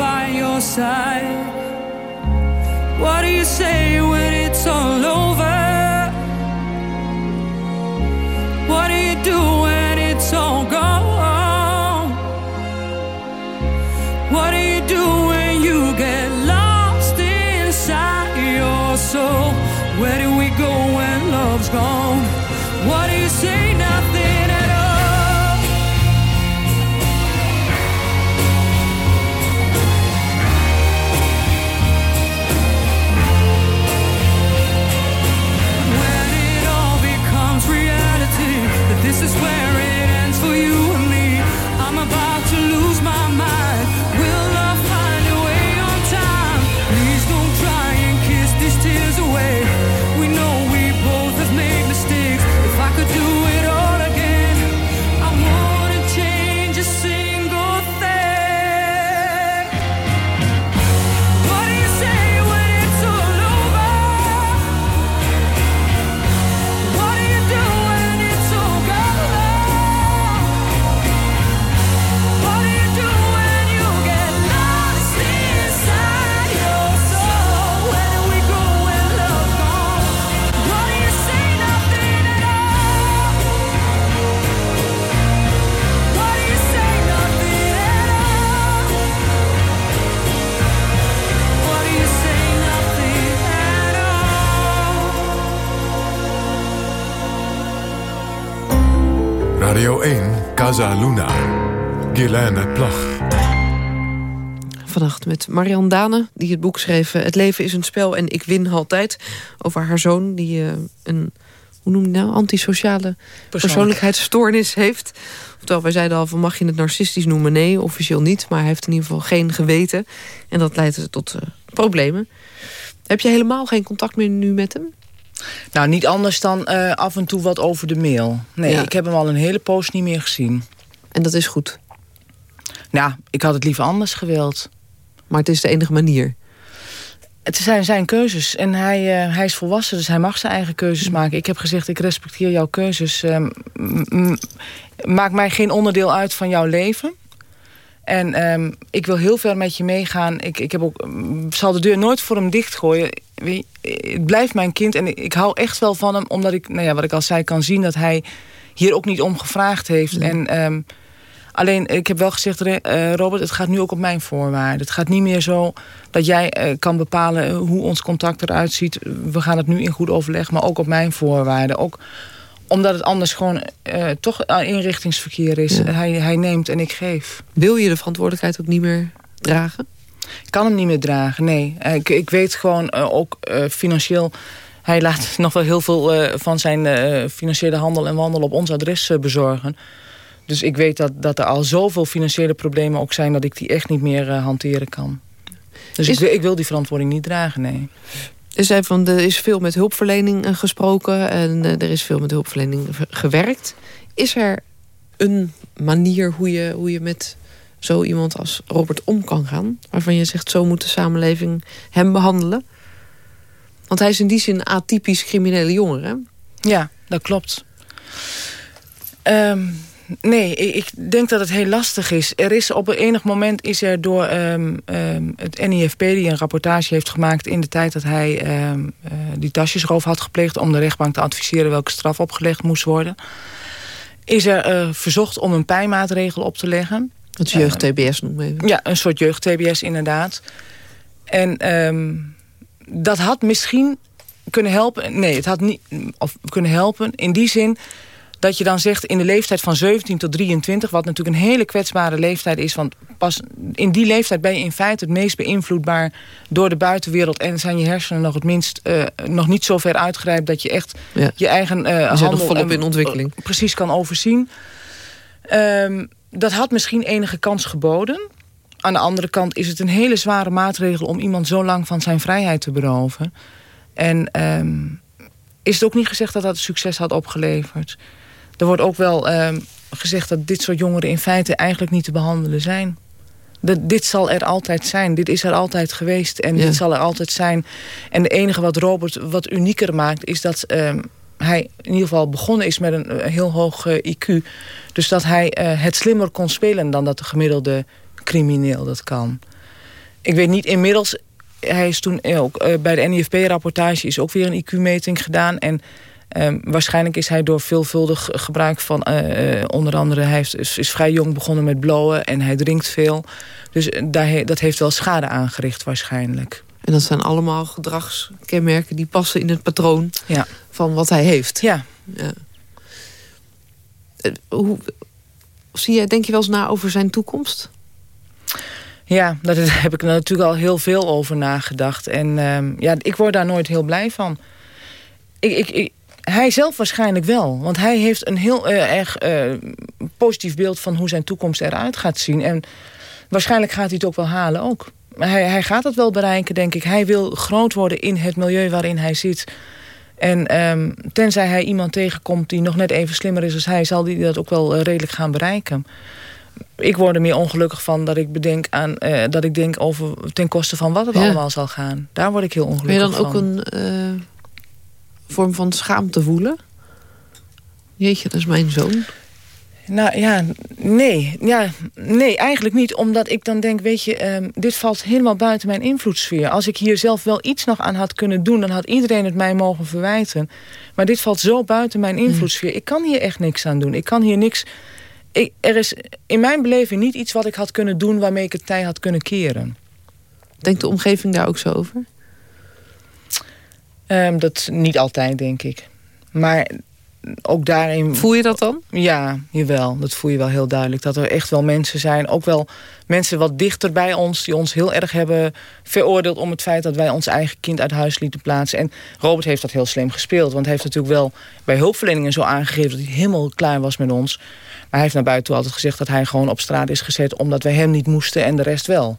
by your side. What do you say when it's all over? What do you do Radio 1, Casa Luna. Guilaine Plag. Vannacht met Marianne Dane, die het boek schreef... eh, Het leven is een spel en ik win altijd. Over haar zoon, die eh, een, hoe noem je nou, antisociale persoonlijkheidsstoornis heeft. Terwijl wij zeiden al, van, mag je het narcistisch noemen? Nee, officieel niet. Maar hij heeft in ieder geval geen geweten. En dat leidt tot eh, problemen. Heb je helemaal geen contact meer nu met hem? Nou, niet anders dan eh, af en toe wat over de mail. Nee, Ja. ik heb hem al een hele poos niet meer gezien. En dat is goed. Nou, ik had het liever anders gewild. Maar het is de enige manier. Het zijn zijn keuzes. En hij, eh, hij is volwassen, dus hij mag zijn eigen keuzes maken. Ik heb gezegd, ik respecteer jouw keuzes. Ehm, maak mij geen onderdeel uit van jouw leven. En ehm, ik wil heel ver met je meegaan. Ik, ik heb ook, mm, zal de deur nooit voor hem dichtgooien. Wie- Het blijft mijn kind en ik, ik hou echt wel van hem. Omdat ik, nou ja, wat ik al zei, kan zien dat hij hier ook niet om gevraagd heeft. En ehm, Alleen, ik heb wel gezegd, eh, Robert, het gaat nu ook op mijn voorwaarden. Het gaat niet meer zo dat jij eh, kan bepalen hoe ons contact eruit ziet. We gaan het nu in goed overleg, maar ook op mijn voorwaarden. Ook omdat het anders gewoon eh, toch inrichtingsverkeer is. Ja. Hij, hij neemt en ik geef. Wil je de verantwoordelijkheid ook niet meer dragen? Ik kan hem niet meer dragen, nee. Eh, Ik, ik weet gewoon eh, ook financieel... Hij laat nog wel heel veel van zijn financiële handel en wandel op ons adres bezorgen. Dus ik weet dat, dat er al zoveel financiële problemen ook zijn... dat ik die echt niet meer hanteren kan. Dus Is- ik, wil- ik wil die verantwoording niet dragen, nee. Er, zei van, er is veel met hulpverlening eh, gesproken en eh, er is veel met hulpverlening gewerkt. Is er een manier hoe je, hoe je met zo iemand als Robert om kan gaan? Waarvan je zegt, zo moet de samenleving hem behandelen? Want hij is in die zin atypisch criminele jongere. Ja, dat klopt. Um, nee, ik denk dat het heel lastig is. Er is op een enig moment is er door um, um, het NIFP... die een rapportage heeft gemaakt in de tijd dat hij uh, die tasjesroof had gepleegd... om de rechtbank te adviseren welke straf opgelegd moest worden... is er uh, verzocht om een pijnmaatregel op te leggen. Het jeugd-TBS noemen we Ja, een soort jeugd-TBS inderdaad. En dat had misschien kunnen helpen. Nee, het had niet of kunnen helpen in die zin dat je dan zegt in de leeftijd van 17 tot 23... wat natuurlijk een hele kwetsbare leeftijd is... want pas in die leeftijd ben je in feite het meest beïnvloedbaar... door de buitenwereld en zijn je hersenen nog het minst... Uh, nog niet zo ver uitgrijpt dat je echt ja. je eigen uh, handel... nog volop in ontwikkeling. Uh, precies kan overzien. Um, dat had misschien enige kans geboden. Aan de andere kant is het een hele zware maatregel... om iemand zo lang van zijn vrijheid te beroven... En um, is het ook niet gezegd dat dat succes had opgeleverd. Er wordt ook wel um, gezegd dat dit soort jongeren in feite eigenlijk niet te behandelen zijn. Dat, dit zal er altijd zijn. Dit is er altijd geweest. En ja. dit zal er altijd zijn. En de enige wat Robert wat unieker maakt... is dat um, hij in ieder geval begonnen is met een, een heel hoog uh, IQ. Dus dat hij uh, het slimmer kon spelen... dan dat de gemiddelde crimineel dat kan. Ik weet niet, inmiddels hij is toen ook bij de NIFP-rapportage is ook weer een IQ-meting gedaan. En um, waarschijnlijk is hij door veelvuldig gebruik van uh, uh, onder andere hij is, is, vrij jong begonnen met blowen en hij drinkt veel. Dus daar, dat heeft wel schade aangericht waarschijnlijk. En dat zijn allemaal gedragskenmerken die passen in het patroon ja. van wat hij heeft. Ja. ja. Hoe, zie jij, denk je wel eens na over zijn toekomst? Ja, daar heb ik natuurlijk al heel veel over nagedacht. En um, ja, ik word daar nooit heel blij van. Ik, ik, ik, hij zelf waarschijnlijk wel. Want hij heeft een heel uh, erg uh, positief beeld van hoe zijn toekomst eruit gaat zien. En waarschijnlijk gaat hij het ook wel halen ook. Hij, hij gaat het wel bereiken, denk ik. Hij wil groot worden in het milieu waarin hij zit. En um, tenzij hij iemand tegenkomt die nog net even slimmer is als hij... zal hij dat ook wel uh, redelijk gaan bereiken ik word er meer ongelukkig van dat ik bedenk aan uh, dat ik denk over ten koste van wat het ja. allemaal zal gaan. Daar word ik heel ongelukkig van. Ben je dan van. ook een vorm van schaamte voelen? Jeetje, dat is mijn zoon. Nou ja, nee. Ja, nee, eigenlijk niet. Omdat ik dan denk, weet je, um, dit valt helemaal buiten mijn invloedssfeer. Als ik hier zelf wel iets nog aan had kunnen doen... dan had iedereen het mij mogen verwijten. Maar dit valt zo buiten mijn invloedssfeer. Ik kan hier echt niks aan doen. Ik kan hier niks ik, er is in mijn beleving niet iets wat ik had kunnen doen... waarmee ik het tij had kunnen keren. Denkt de omgeving daar ook zo over? Um, dat niet altijd, denk ik. Maar ook daarin... Voel je dat dan? Ja, jawel. Dat voel je wel heel duidelijk. Dat er echt wel mensen zijn, ook wel mensen wat dichter bij ons... die ons heel erg hebben veroordeeld om het feit... dat wij ons eigen kind uit huis lieten plaatsen. En Robert heeft dat heel slim gespeeld. Want hij heeft natuurlijk wel bij hulpverleningen zo aangegeven... dat hij helemaal klaar was met ons. Maar hij heeft naar buiten toe altijd gezegd... dat hij gewoon op straat is gezet omdat wij hem niet moesten en de rest wel.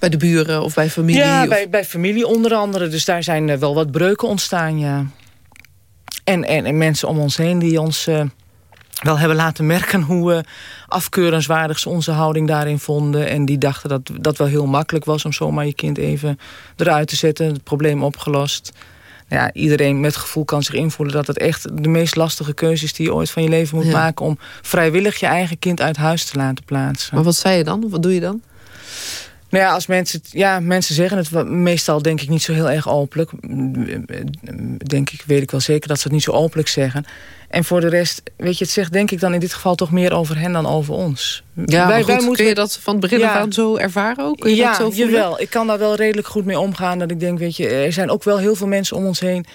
Bij de buren of bij familie? Ja, of... bij, bij familie onder andere. Dus daar zijn uh, wel wat breuken ontstaan, ja. En, en, en, mensen om ons heen die ons uh, wel hebben laten merken... hoe uh, afkeurenswaardig ze onze houding daarin vonden. En die dachten dat dat wel heel makkelijk was... om zomaar je kind even eruit te zetten. Het probleem opgelost. Ja, iedereen met gevoel kan zich invoelen dat het echt de meest lastige keuze is... die je ooit van je leven moet ja. maken... om vrijwillig je eigen kind uit huis te laten plaatsen. Maar wat zei je dan? Wat doe je dan? Nou ja, als mensen, ja, mensen zeggen het meestal denk ik niet zo heel erg openlijk. Denk ik, weet ik wel zeker dat ze het niet zo openlijk zeggen. En voor de rest, weet je, het zegt denk ik dan in dit geval toch meer over hen dan over ons. Ja, wij, goed, wij moeten... kun je dat van het begin ja, aan zo ervaren ook? Kun je ja, dat zo jawel. Ik kan daar wel redelijk goed mee omgaan. Dat ik denk, weet je, er zijn ook wel heel veel mensen om ons heen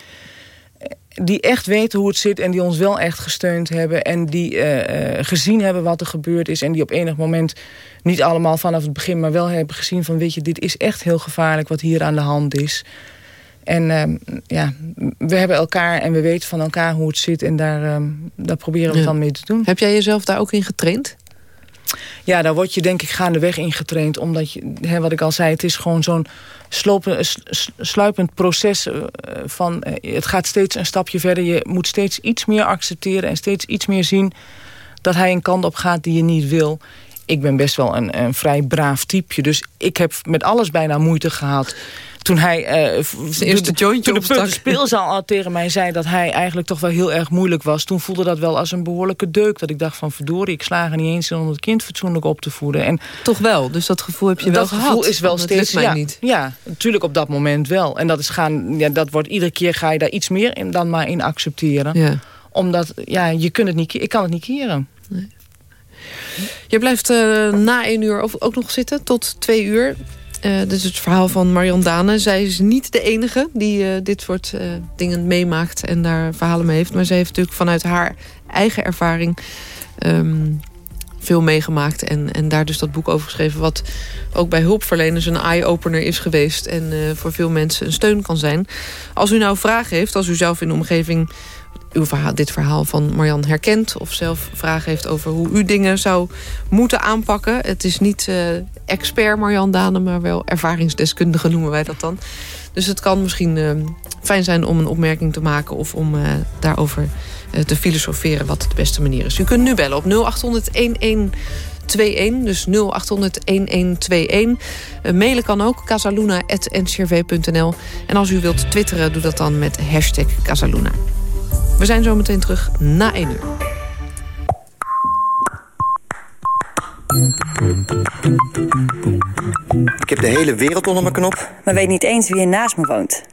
die echt weten hoe het zit en die ons wel echt gesteund hebben... en die uh, uh, gezien hebben wat er gebeurd is... en die op enig moment niet allemaal vanaf het begin... maar wel hebben gezien van, weet je, dit is echt heel gevaarlijk wat hier aan de hand is. En uh, ja, we hebben elkaar en we weten van elkaar hoe het zit... en daar, daar proberen we ja. dan mee te doen. Heb jij jezelf daar ook in getraind? Ja, daar word je denk ik gaandeweg in getraind. Omdat, je, hè, wat ik al zei, het is gewoon zo'n sluipend proces van... het gaat steeds een stapje verder. Je moet steeds iets meer accepteren en steeds iets meer zien... dat hij een kant op gaat die je niet wil. Ik ben best wel een, een vrij braaf typeje. Dus ik heb met alles bijna moeite gehad toen hij uh, eerste jointje toen de, de speelzaal al tegen mij zei dat hij eigenlijk toch wel heel erg moeilijk was. Toen voelde dat wel als een behoorlijke deuk. Dat ik dacht van verdorie, ik slaag er niet eens in om het kind fatsoenlijk op te voeden. En toch wel, dus dat gevoel heb je wel gehad. Dat gevoel is wel steeds, mij ja, niet. Ja, natuurlijk op dat moment wel. En dat is gaan, ja, dat wordt iedere keer ga je daar iets meer in dan maar in accepteren. Ja. Omdat, ja, je kunt het niet, ik kan het niet keren. Nee. Je blijft uh, na één uur ook nog zitten tot twee uur. Dit is het verhaal van Marion Dane. Zij is niet de enige die uh, dit soort uh, dingen meemaakt en daar verhalen mee heeft. Maar zij heeft natuurlijk vanuit haar eigen ervaring um, veel meegemaakt. En, en daar dus dat boek over geschreven. Wat ook bij hulpverleners een eye-opener is geweest. En voor veel mensen een steun kan zijn. Als u nou vragen heeft, als u zelf in de omgeving uw dit verhaal van Marjan herkent... of zelf vragen heeft over hoe u dingen zou moeten aanpakken. Het is niet uh, expert Marjan Dane, maar wel ervaringsdeskundige noemen wij dat dan. Dus het kan misschien uh, fijn zijn om een opmerking te maken... of om uh, daarover te filosoferen wat de beste manier is. U kunt nu bellen op 0800-1121, dus 0800-1121. mailen kan ook, casaluna.ncrv.nl. En als u wilt twitteren, doe dat dan met hashtag Casaluna. We zijn zo meteen terug na 1 uur. Ik heb de hele wereld onder mijn knop. Maar weet niet eens wie er naast me woont.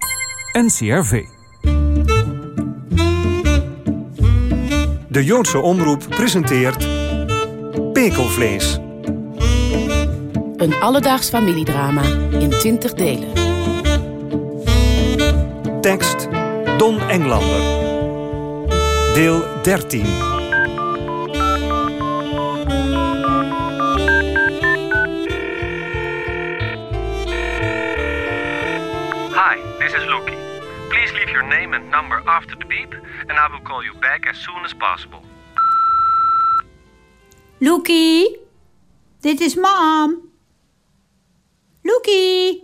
NCRV. De Joodse Omroep presenteert... Pekelvlees. Een alledaags familiedrama in 20 delen. Tekst Don Englander. Deel 13. Hi, this is Loki. Please leave your name and number after the beep and I will call you back as soon as possible. Loki, dit is mam. Loki.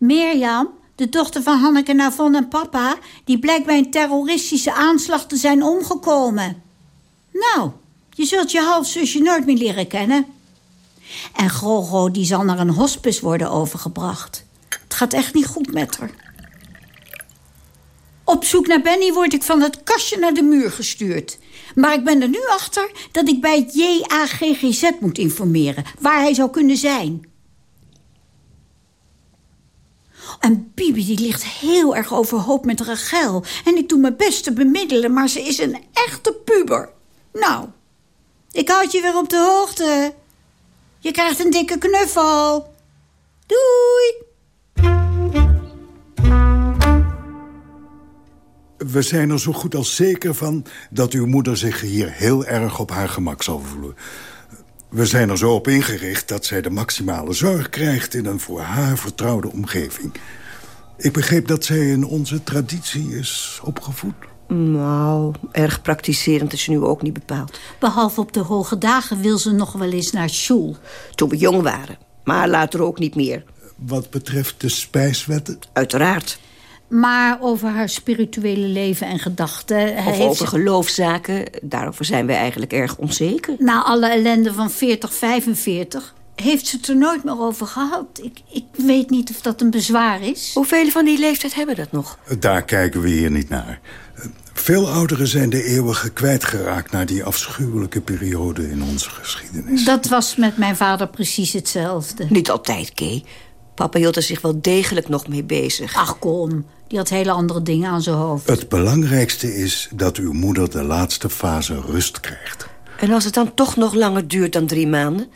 Mirjam, de dochter van Hanneke Navon en papa... die blijkt bij een terroristische aanslag te zijn omgekomen. Nou, je zult je halfzusje nooit meer leren kennen. En Grogo die zal naar een hospice worden overgebracht. Het gaat echt niet goed met haar. Op zoek naar Benny word ik van het kastje naar de muur gestuurd. Maar ik ben er nu achter dat ik bij het JAGGZ moet informeren... waar hij zou kunnen zijn. En Bibi die ligt heel erg overhoop met Rachel. En ik doe mijn best te bemiddelen, maar ze is een echte puber. Nou, ik houd je weer op de hoogte. Je krijgt een dikke knuffel. Doei! We zijn er zo goed als zeker van dat uw moeder zich hier heel erg op haar gemak zal voelen. We zijn er zo op ingericht dat zij de maximale zorg krijgt... in een voor haar vertrouwde omgeving. Ik begreep dat zij in onze traditie is opgevoed. Nou, erg praktiserend is ze nu ook niet bepaald. Behalve op de hoge dagen wil ze nog wel eens naar school. Toen we jong waren, maar later ook niet meer. Wat betreft de spijswetten? Uiteraard. Maar over haar spirituele leven en gedachten... Of over ze... geloofszaken, daarover zijn we eigenlijk erg onzeker. Na alle ellende van 40, 45 heeft ze het er nooit meer over gehad. Ik, ik weet niet of dat een bezwaar is. Hoeveel van die leeftijd hebben dat nog? Daar kijken we hier niet naar. Veel ouderen zijn de eeuwige kwijtgeraakt... na die afschuwelijke periode in onze geschiedenis. Dat was met mijn vader precies hetzelfde. Niet altijd, Kay. Papa hield er zich wel degelijk nog mee bezig. Ach, kom. Die had hele andere dingen aan zijn hoofd. Het belangrijkste is dat uw moeder de laatste fase rust krijgt. En als het dan toch nog langer duurt dan drie maanden?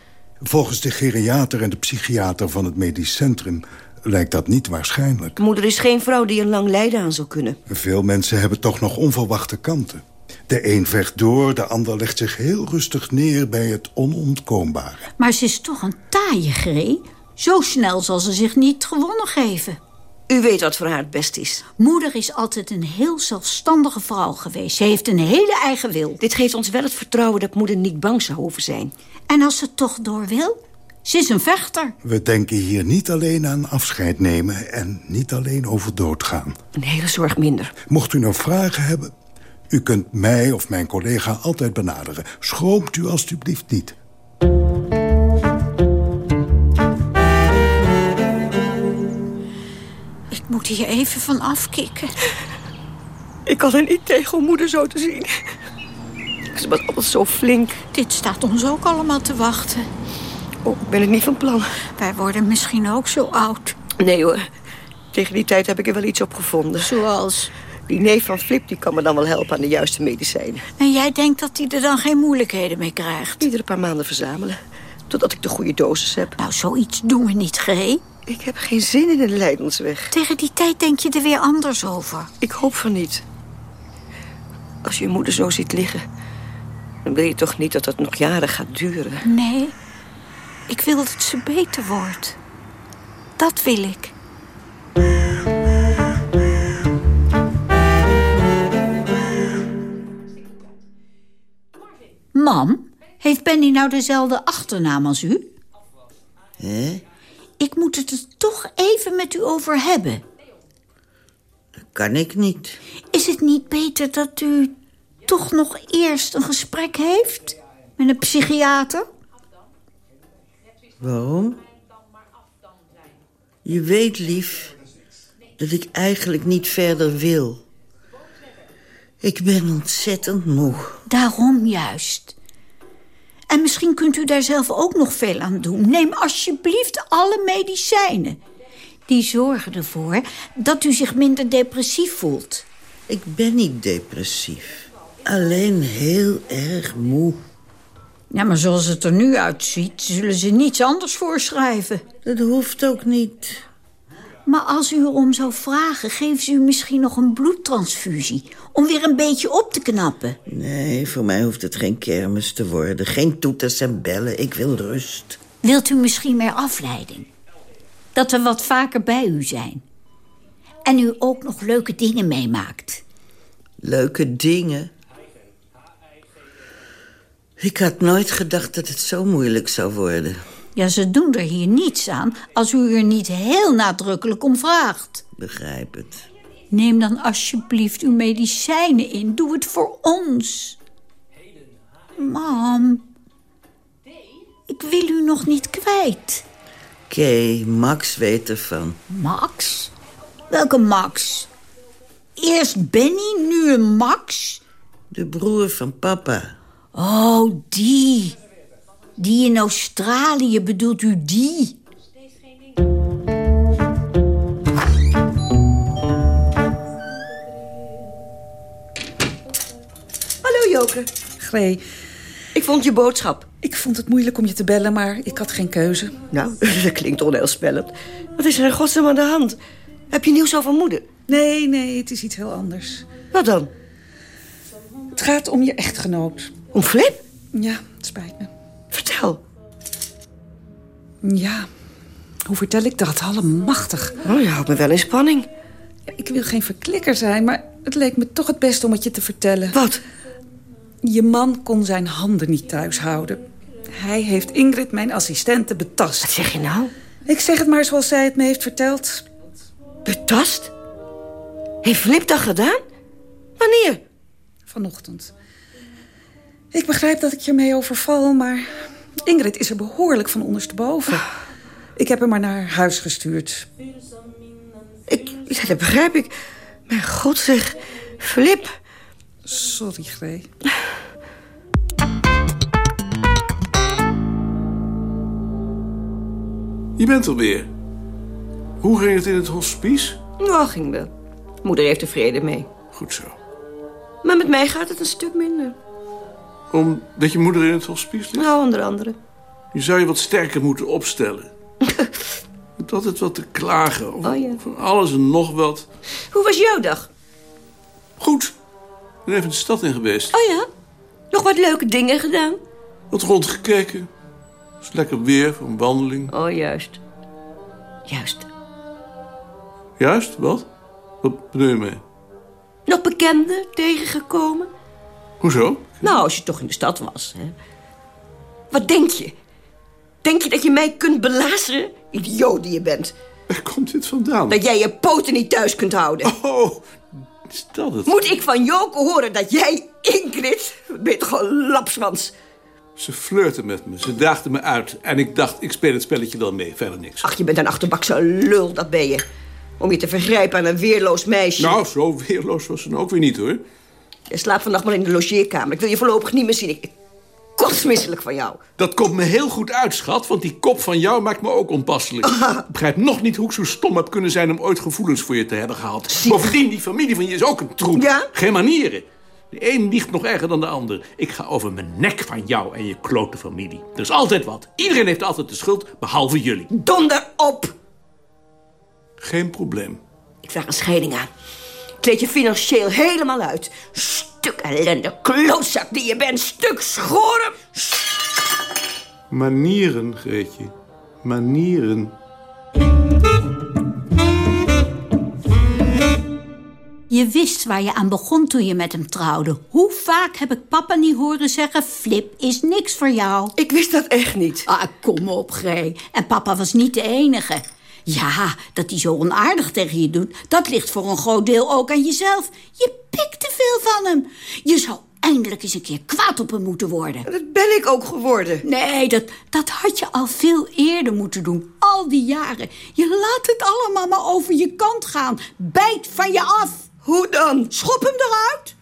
Volgens de geriater en de psychiater van het medisch centrum lijkt dat niet waarschijnlijk. Moeder is geen vrouw die een lang lijden aan zou kunnen. Veel mensen hebben toch nog onverwachte kanten. De een vecht door, de ander legt zich heel rustig neer bij het onontkoombare. Maar ze is toch een taaie, Gree. Zo snel zal ze zich niet gewonnen geven. U weet wat voor haar het best is. Moeder is altijd een heel zelfstandige vrouw geweest. Ze heeft een hele eigen wil. Dit geeft ons wel het vertrouwen dat moeder niet bang zou hoeven zijn. En als ze toch door wil? Ze is een vechter. We denken hier niet alleen aan afscheid nemen... en niet alleen over doodgaan. Een hele zorg minder. Mocht u nog vragen hebben, U kunt mij of mijn collega altijd benaderen. Schroomt u alstublieft niet. Moet hier even van afkicken. Ik kan er niet tegen om moeder zo te zien. Ze was altijd zo flink. Dit staat ons ook allemaal te wachten. Oh, ik ben het niet van plan. Wij worden misschien ook zo oud. Nee hoor. Tegen die tijd heb ik er wel iets op gevonden. Zoals? Die neef van Flip die kan me dan wel helpen aan de juiste medicijnen. En jij denkt dat hij er dan geen moeilijkheden mee krijgt? Iedere paar maanden verzamelen. Totdat ik de goede dosis heb. Nou, zoiets doen we niet, G. Ik heb geen zin in een lijdensweg. Tegen die tijd denk je er weer anders over. Ik hoop van niet. Als je je moeder zo ziet liggen... dan wil je toch niet dat het nog jaren gaat duren? Nee. Ik wil dat ze beter wordt. Dat wil ik. Mam, heeft Benny nou dezelfde achternaam als u? Hè? Ik moet het er toch even met u over hebben. Dat kan ik niet. Is het niet beter dat u toch nog eerst een gesprek heeft met een psychiater? Waarom? Je weet, lief, dat ik eigenlijk niet verder wil. Ik ben ontzettend moe. Daarom juist. En misschien kunt u daar zelf ook nog veel aan doen. Neem alsjeblieft alle medicijnen. Die zorgen ervoor dat u zich minder depressief voelt. Ik ben niet depressief. Alleen heel erg moe. Ja, maar zoals het er nu uitziet, zullen ze niets anders voorschrijven. Dat hoeft ook niet. Maar als u erom zou vragen, geven ze u misschien nog een bloedtransfusie... om weer een beetje op te knappen. Nee, voor mij hoeft het geen kermis te worden. Geen toeters en bellen. Ik wil rust. Wilt u misschien meer afleiding? Dat we wat vaker bij u zijn. En u ook nog leuke dingen meemaakt. Leuke dingen? Ik had nooit gedacht dat het zo moeilijk zou worden. Ja, ze doen er hier niets aan als u er niet heel nadrukkelijk om vraagt. Begrijp het. Neem dan alsjeblieft uw medicijnen in. Doe het voor ons. Mam, ik wil u nog niet kwijt. Oké, Max weet ervan. Max? Welke Max? Eerst Benny, nu een Max? De broer van papa. Oh, die. Die in Australië, bedoelt u die? Hallo Joke. Gree, Ik vond je boodschap. ik vond het moeilijk om je te bellen, maar ik had geen keuze. Nou, dat klinkt onheilspellend. Wat is er in godsnaam aan de hand? Heb je nieuws over moeder? Nee, nee, het is iets heel anders. Wat dan? Het gaat om je echtgenoot. Om Flip? Ja, het spijt me. Vertel. Ja, hoe vertel ik dat? Allemachtig. Oh, je houdt me wel in spanning. Ja, ik wil geen verklikker zijn, maar het leek me toch het beste om het je te vertellen. Wat? Je man kon zijn handen niet thuis houden. Hij heeft Ingrid, mijn assistente, betast. Wat zeg je nou? Ik zeg het maar zoals zij het me heeft verteld. Betast? Heeft Flip dat gedaan? Wanneer? Vanochtend. Ik begrijp dat ik je mee overval, maar Ingrid is er behoorlijk van ondersteboven. Ik heb hem maar naar huis gestuurd. Ik, ja, dat begrijp ik. Mijn god zeg, Flip. Sorry, Gree. Je bent er weer. Hoe ging het in het hospice? Nou, ging wel. Moeder heeft er vrede mee. Goed zo. Maar met mij gaat het een stuk minder. Omdat je moeder in het hospice ligt? Nou, onder andere. Je zou je wat sterker moeten opstellen. je hebt altijd wat te klagen over Oh, ja. van alles en nog wat. Hoe was jouw dag? Goed. Ik ben even de stad in geweest. Oh ja? Nog wat leuke dingen gedaan? Wat rondgekeken. Het is lekker weer voor een wandeling. Oh, juist. Juist. Juist, wat? Wat bedoel je mee? Nog bekenden tegengekomen? Hoezo? Nou, als je toch in de stad was, hè. Wat denk je? Denk je dat je mij kunt belazeren? Idioot die je bent. Waar komt dit vandaan? Dat jij je poten niet thuis kunt houden. Oh, Is dat het? Moet ik van Joke horen dat jij, Ingrid... Ben je toch gewoon lapswans? Ze flirten met me, ze daagden me uit. En ik dacht, ik speel het spelletje wel mee, verder niks. Ach, je bent een achterbakse lul, dat ben je. Om je te vergrijpen aan een weerloos meisje. Nou, zo weerloos was ze dan ook weer niet, hoor. Je slaapt vannacht maar in de logeerkamer. Ik wil je voorlopig niet meer zien. Ik, ik kotsmisselijk van jou. Dat komt me heel goed uit, schat, want die kop van jou maakt me ook onpasselijk. Ik begrijp nog niet hoe ik zo stom heb kunnen zijn om ooit gevoelens voor je te hebben gehad. Bovendien, die familie van je is ook een troep. Ja? Geen manieren. De een liegt nog erger dan de ander. Ik ga over mijn nek van jou en je klote familie. Er is altijd wat. Iedereen heeft altijd de schuld, behalve jullie. Donder op! Geen probleem. Ik vraag een scheiding aan. Kleed je financieel helemaal uit. Stuk ellende, klootzak die je bent. Stuk schoren. Manieren, Greetje. Manieren. Je wist waar je aan begon toen je met hem trouwde. Hoe vaak heb ik papa niet horen zeggen... Flip is niks voor jou. Ik wist dat echt niet. Ah, kom op, Gray. En papa was niet de enige. Ja, dat hij zo onaardig tegen je doet... dat ligt voor een groot deel ook aan jezelf. Je pikt te veel van hem. Je zou eindelijk eens een keer kwaad op hem moeten worden. Dat ben ik ook geworden. Nee, dat, dat had je al veel eerder moeten doen. Al die jaren. Je laat het allemaal maar over je kant gaan. Bijt van je af. Hoe dan? Schop hem eruit.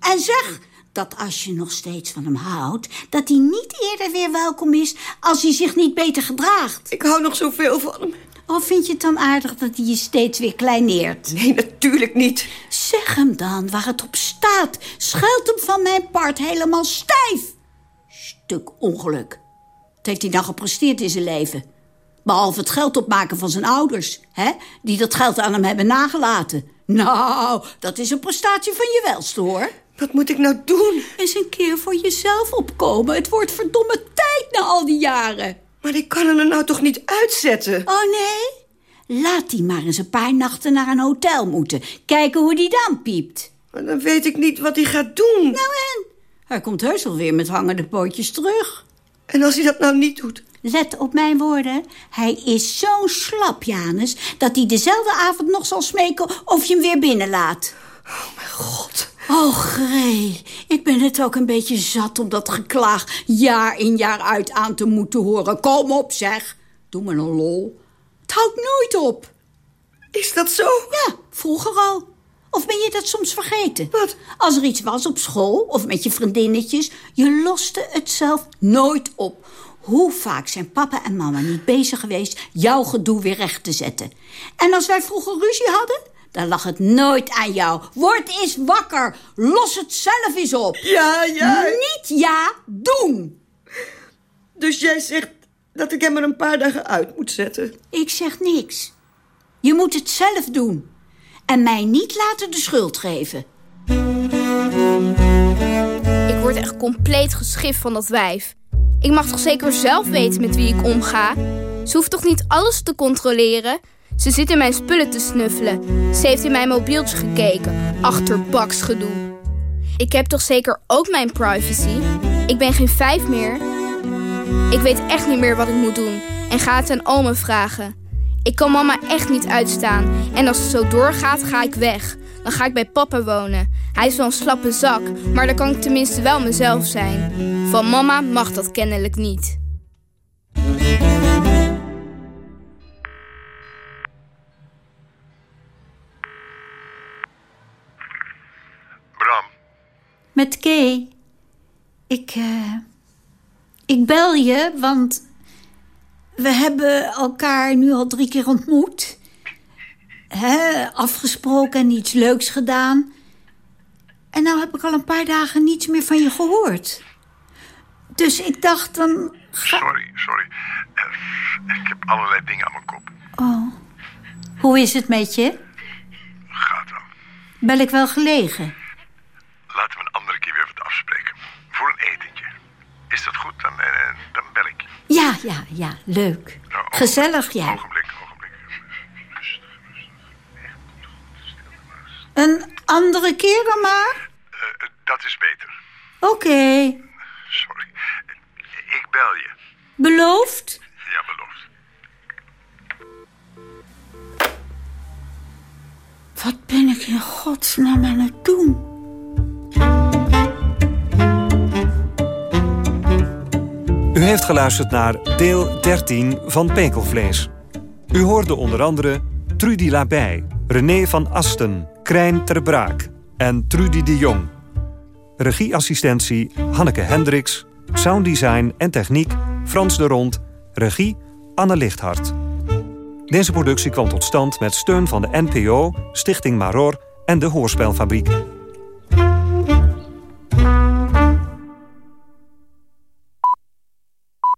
En zeg dat als je nog steeds van hem houdt... dat hij niet eerder weer welkom is als hij zich niet beter gedraagt. Ik hou nog zoveel van hem. Of vind je het dan aardig dat hij je steeds weer kleineert? Nee, natuurlijk niet. Zeg hem dan waar het op staat. Scheld hem van mijn part helemaal stijf. Stuk ongeluk. Wat heeft hij dan gepresteerd in zijn leven? Behalve het geld opmaken van zijn ouders, hè? Die dat geld aan hem hebben nagelaten. Nou, dat is een prestatie van je welste, hoor. Wat moet ik nou doen? Eens een keer voor jezelf opkomen. Het wordt verdomme tijd na al die jaren. Maar ik kan hem er nou toch niet uitzetten? Oh, nee? Laat die maar eens een paar nachten naar een hotel moeten. Kijken hoe die dan piept. Maar dan weet ik niet wat hij gaat doen. Nou en? Hij komt heus wel weer met hangende pootjes terug. En als hij dat nou niet doet? Let op mijn woorden. Hij is zo'n slap, Janus... dat hij dezelfde avond nog zal smeken of je hem weer binnenlaat. Oh, mijn god. Oh, Gree, ik ben het ook een beetje zat om dat geklaag jaar in jaar uit aan te moeten horen. Kom op, zeg. Doe me een lol. Het houdt nooit op. Is dat zo? Ja, vroeger al. Of ben je dat soms vergeten? Wat? Als er iets was op school of met je vriendinnetjes... je loste het zelf nooit op. Hoe vaak zijn papa en mama niet bezig geweest... jouw gedoe weer recht te zetten? En als wij vroeger ruzie hadden... dan lag het nooit aan jou. Word eens wakker. Los het zelf eens op. Ja, ja. Niet ja, doen. Dus jij zegt dat ik hem er een paar dagen uit moet zetten? Ik zeg niks. Je moet het zelf doen. En mij niet laten de schuld geven. Ik word echt compleet geschift van dat wijf. Ik mag toch zeker zelf weten met wie ik omga? Ze hoeft toch niet alles te controleren? Ze zit in mijn spullen te snuffelen. Ze heeft in mijn mobieltje gekeken. Achterbaks gedoe. Ik heb toch zeker ook mijn privacy? Ik ben geen vijf meer. Ik weet echt niet meer wat ik moet doen. En ga het aan oma vragen. Ik kan mama echt niet uitstaan. En als het zo doorgaat, ga ik weg. Dan ga ik bij papa wonen. Hij is wel een slappe zak, maar dan kan ik tenminste wel mezelf zijn. Van mama mag dat kennelijk niet. Met Kay. Ik, eh, ik bel je, want we hebben elkaar nu al drie keer ontmoet. Hè, afgesproken en iets leuks gedaan. En nou heb ik al een paar dagen niets meer van je gehoord. Dus ik dacht dan... Ga... Sorry, sorry. Eh, ik heb allerlei dingen aan mijn kop. Oh, hoe is het met je? Gaat wel. Bel ik wel gelegen? Laten we een andere keer weer wat afspreken. Voor een etentje. Is dat goed? Dan, eh, dan bel ik je. Ja, ja, ja, leuk. Nou, ogenblik, Gezellig, ja. Ogenblik, ogenblik. Rustig, rustig. Echt goed. Stil maar. Een andere keer dan maar? Eh, dat is beter. Oké. Sorry. Ik bel je. Beloofd? Ja, beloofd. Wat ben ik in godsnaam aan het doen? U heeft geluisterd naar deel 13 van Pekelvlees. U hoorde onder andere Trudy Labij, René van Asten, Krijn ter Braak en Trudy de Jong. Regieassistentie Hanneke Hendricks, sounddesign en techniek Frans de Rond, regie Anne Lichthart. Deze productie kwam tot stand met steun van de NPO, Stichting Maror en de Hoorspelfabriek.